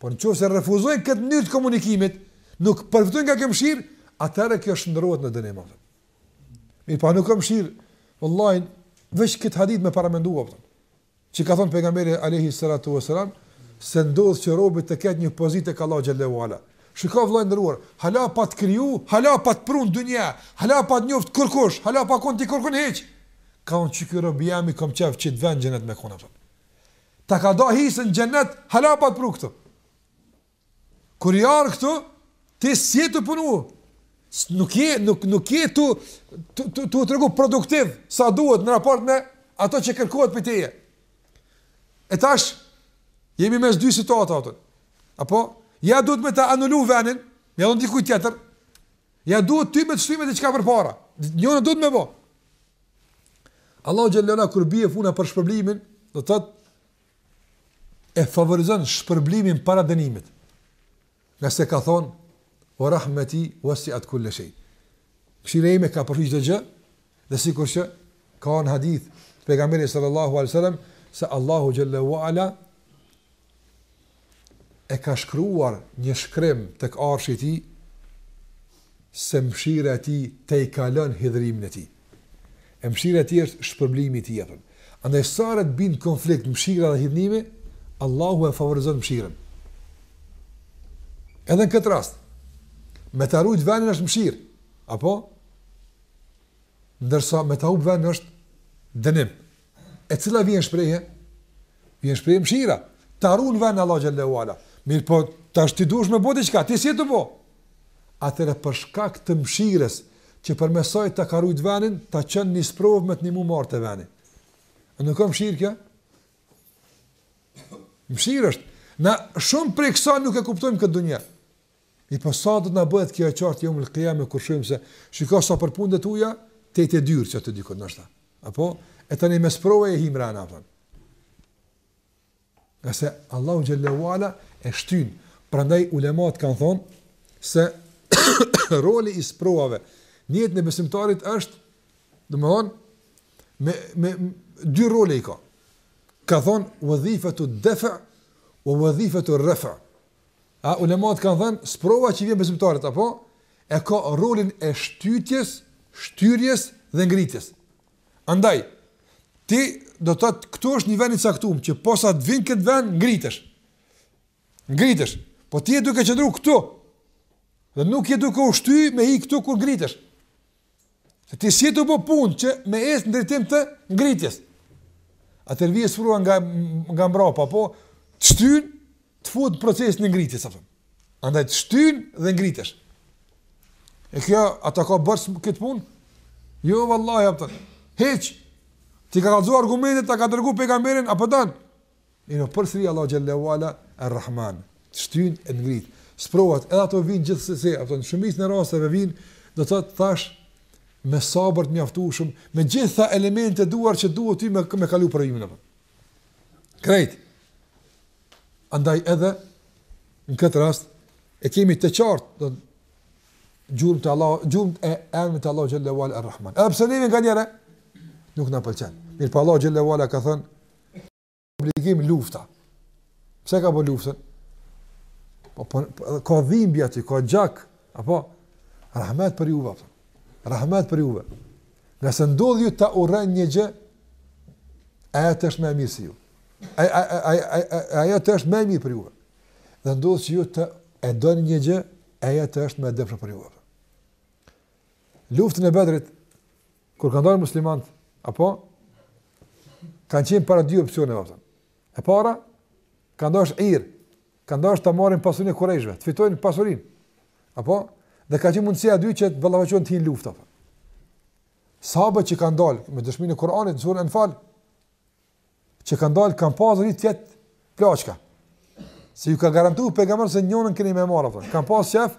Por në qoftë se refuzojnë këtë mënyrë të komunikimit, nuk përfitojnë nga kjo mëshirë, atëherë kjo shndërrohet në dënim. Me pa këtë mëshirë, vëllai, veç këtë hadith me paramendu vetëm. Çi ka thënë pejgamberi alayhi salatu wasalam se ndodh që robi të ketë një pozitë ka Allahu xhallahu ala. Shikoj vëlla i nderuar, hala pa të kriju, hala pa të pru n'dynja, hala pa të njoft kurkush, hala pa kon ti kurkun hiç. Ka thon çiky robi jem i kom caktu çit vend n'xhenet me kon atë. Ta ka da hisen n'xhenet hala pa të pru këtu. Kur je ardh këtu, ti s'je tu punu. Nuk je nuk nuk je tu tu tu, tu tregu produktiv sa duhet në raport me ato që kërkohet prej teje. E tash jemi mes dy situatave. Apo ja duhet me ta anulu venin e me ja dhon dikujt tjetër. Ja duhet ty me të shty me diçka përpara. Njëra duhet me u bo. Allahu xhallahu ala kur bie puna për shpërblimin, do thotë e favorizon shpërblimin para dënimit. Ngase ka thonë, ve rahmeti vesiat kulle shej. Mëshira ime ka përfshi çdo gjë, dhe sikur që ka në hadith të pejgamberit sallallahu alajhi wasallam, se Allahu xhelle ala, e ka shkruar një shkrim tek Arshi i tij se mëshira e tij tejkalon hidhërimin e tij. E mëshira e tij është shpërblimi i tij apo. Andaj sa herë të bin konflikt mëshira dhe hidhnimi, Allahu e favorizon mëshirën. Edhe në këtë rast, me ta rujt vendin është mëshirë, apo? Ndërsa me ta hup vendin është dënim. E cila vjen n'shprehje? Vjen n'shprehje mshira. Ta run venin Allah xhelle ve ala. Mirëpo tash ti duhesh me bo diçka. Ti s'je tu bo. Atëherë për shkak të mshirës që përmes saj ta ka rujt venin, ta çon një sprovë me të ndihmu me arrit venin. A nuk o mshirë kjo? Mshirë është. Na shumë prej kësaj nuk e kuptojmë këtë dunja. Mirëpo sa do të na bëhet kjo e qartë jeumul kijame kur shohim se shiko sa për punët e tua te te dyrë që të dikon ndoshta. Apo e tani me sprova e himra na thon. Qase Allahu xhelle ve ala e shtyn. Prandaj ulemat kanë thon se roli i sprovave në jetën e besimtarit është domthon me me dy role i ka. Kan thon wadhifatu dafa wa wadhifatu rafa. A ulemat kanë thënë, sprova që i vjen besimtarit, apo, e ka rolin e shtytjes, shtyrjes dhe ngritjes. Andaj, ti do të thotë, këtu është një vend i caktuar që posa të vin n'këtë vend ngritesh. Ngritesh. Po ti je duke qëndruar këtu. Dhe nuk je duke u shty me hi këtu ku ngritesh. Se ti s'je tu bo punë që me ecë në drejtim të ngritjes. Atëherë vje sprova nga nga mbrapa, po të shtyn të fut n'procesin e ngritjes apo. Andaj të shtyn dhe ngritesh. E kjo a ta ka borxh këtë punë? Jo vallahi apo. Hiç. T'i ka kallzu argumentet, ta ka dërgu pejgamberin apo don? Mirëpo përsëri Allahu xhelle ve ala Errahman të shtyn e të ngrit. Sprovat edhe ato vijnë gjithsesi, ato në shumicën e rasteve vijnë, do të thotë thash me sabër të mjaftueshëm, me gjitha elementet e duhura që duhet ty me me kalu për ju apo. Krejt. Andaj edhe në këtë rast e kemi të qartë, do të thotë gjurmë të Allah, gjurmë e emrit Allah xhelle ve ala Errahman. Edhe pse neve nganjëherë nuk na pëlqen. Mirëpo Allah xhelle ve ala ka thënë, obligim lufta. Pse ka bërë luftën? Po, po, po ka dhimbje aty, ka gjak, apo rahmet për juve. Rahmet për juve. Nga se ndodh ju ta urreni një gjë, ajo të është më e mirë se ju. Ai ai ai ajo të është më e mirë për juve. Dhe ndodh që ju ta doni një gjë, ajo të është më e dëmshme për juve. Luftën e Bedrit Kur kanë dalë muslimanët, apo kanë qenë para dy opsioneve ato. E para, kanë dashur 'ir, kanë dashur të marrin pasurinë e kurejshëve, të fitojnë pasurinë. Apo dhe ka qenë mundësia e dytë që të ballafaqohen të hyjnë luftë apo. Sahabët që kanë dalë me dëshminë e Kur'anit, në suren Anfal, që kanë dalë kanë pasur nijet plaçka. Se ju ka garantuar pejgamberi se njërin keni me marrë apo. Kanë pasur shef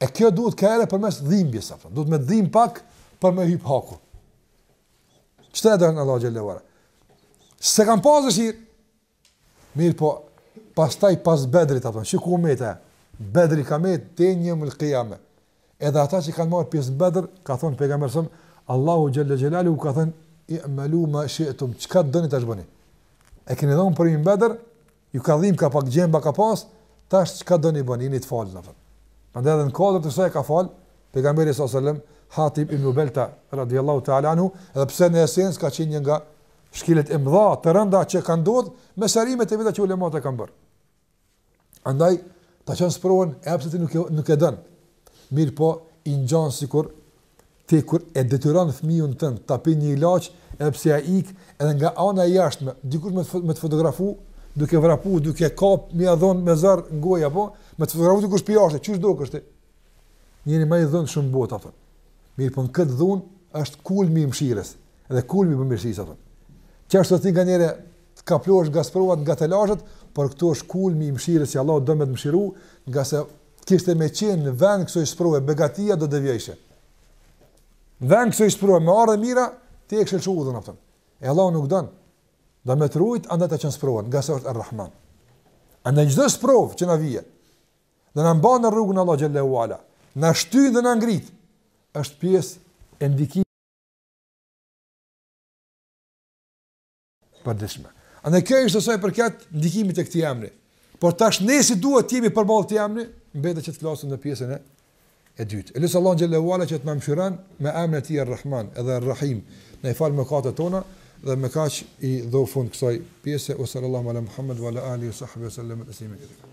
E kjo duhet kryer përmes dhimbjes, a kupton. duhet me dhim pak për me hyp haku. Qëta e don Allah xhele ve ala. Se s'kan pas dëshirë, mirëpo, pastaj pas Bedrit, a kupton, çka u met? Bedri ka met jeumul kijame. Edhe ata që kanë marrë pjesë n'Bedër, ka thonë pejgamberi, Allahu xhele ve ala u ka thonë, i'melu ma shi'tum, çka të doni tash bëni. E keni dhonë provimin n'Bedër, Ju ka dhimb, ka pak gjemba ka pas, tash çka doni bëni, jeni të falur atë. Prandaj edhe në kuadër të kësaj ka fal pejgamberi sallallahu alajhi wasallam Hatib ibn ebu Belta radhiyallahu ta'ala anhu, edhe pse në esencë ka qenë një nga shkeljet e mëdha të rënda që kanë ndodhur me sqarimet e veta që ulemat e kanë bërë. Andaj ta çon sprovën, edhe pse ti nuk e nuk e don. Mirëpo i ngjan sikur Ti kur e detyron fëmijën tënd ta pijë një ilaç, edhe pse ai ik, edhe nga ana e jashtme, dikush me të me të fotografu, duke vrapu, duke kap, me ia dhon me zor në gojë apo, me të fotografu dikush pi jashtë, qysh dukesh ti? Njeri më i dhunshëm n'botë atë. Mirëpo, në këtë dhunë është kulmi i mëshirës dhe kulmi i bamirësisë atë. Edhe sot ti nganjëherë kaplohesh nga sprovat, nga telashet, por këtu është kulmi i mëshirës që Allah do me të mëshiru, ngase kishte me qenë në vend kësoj sprove, begatia do devijojshe. Në vend kësoj sprove, me ardh e mira, ti e kishe lshu udhën, a kupton. E Allah nuk don, do me të rujt, andaj ta çon sprovën, ngase është Ar-Rahman. Andaj çdo sprovë që na vjen, dhe na mban në rrugën e Allah xhele ve ala, na shtyn dhe na ngrit, është pjesë e ndikimit, përditshme. Andaj kjo ishte sa i përket ndikimit të këtij emri. Por tash ne si duhet të jemi përballë këtij emri, mbetet që të flasim në pjesën e e dytë. E lus Allah xhele ve ala që të na mëshiron me emrin e tij Ar-Rahman dhe Ar-Rahim, na i fal mëkatet tona dhe me kaq i jap fund kësaj pjese wa sallallahu ala Muhammed wa ala alihi wa sahbihi wa sallam taslima.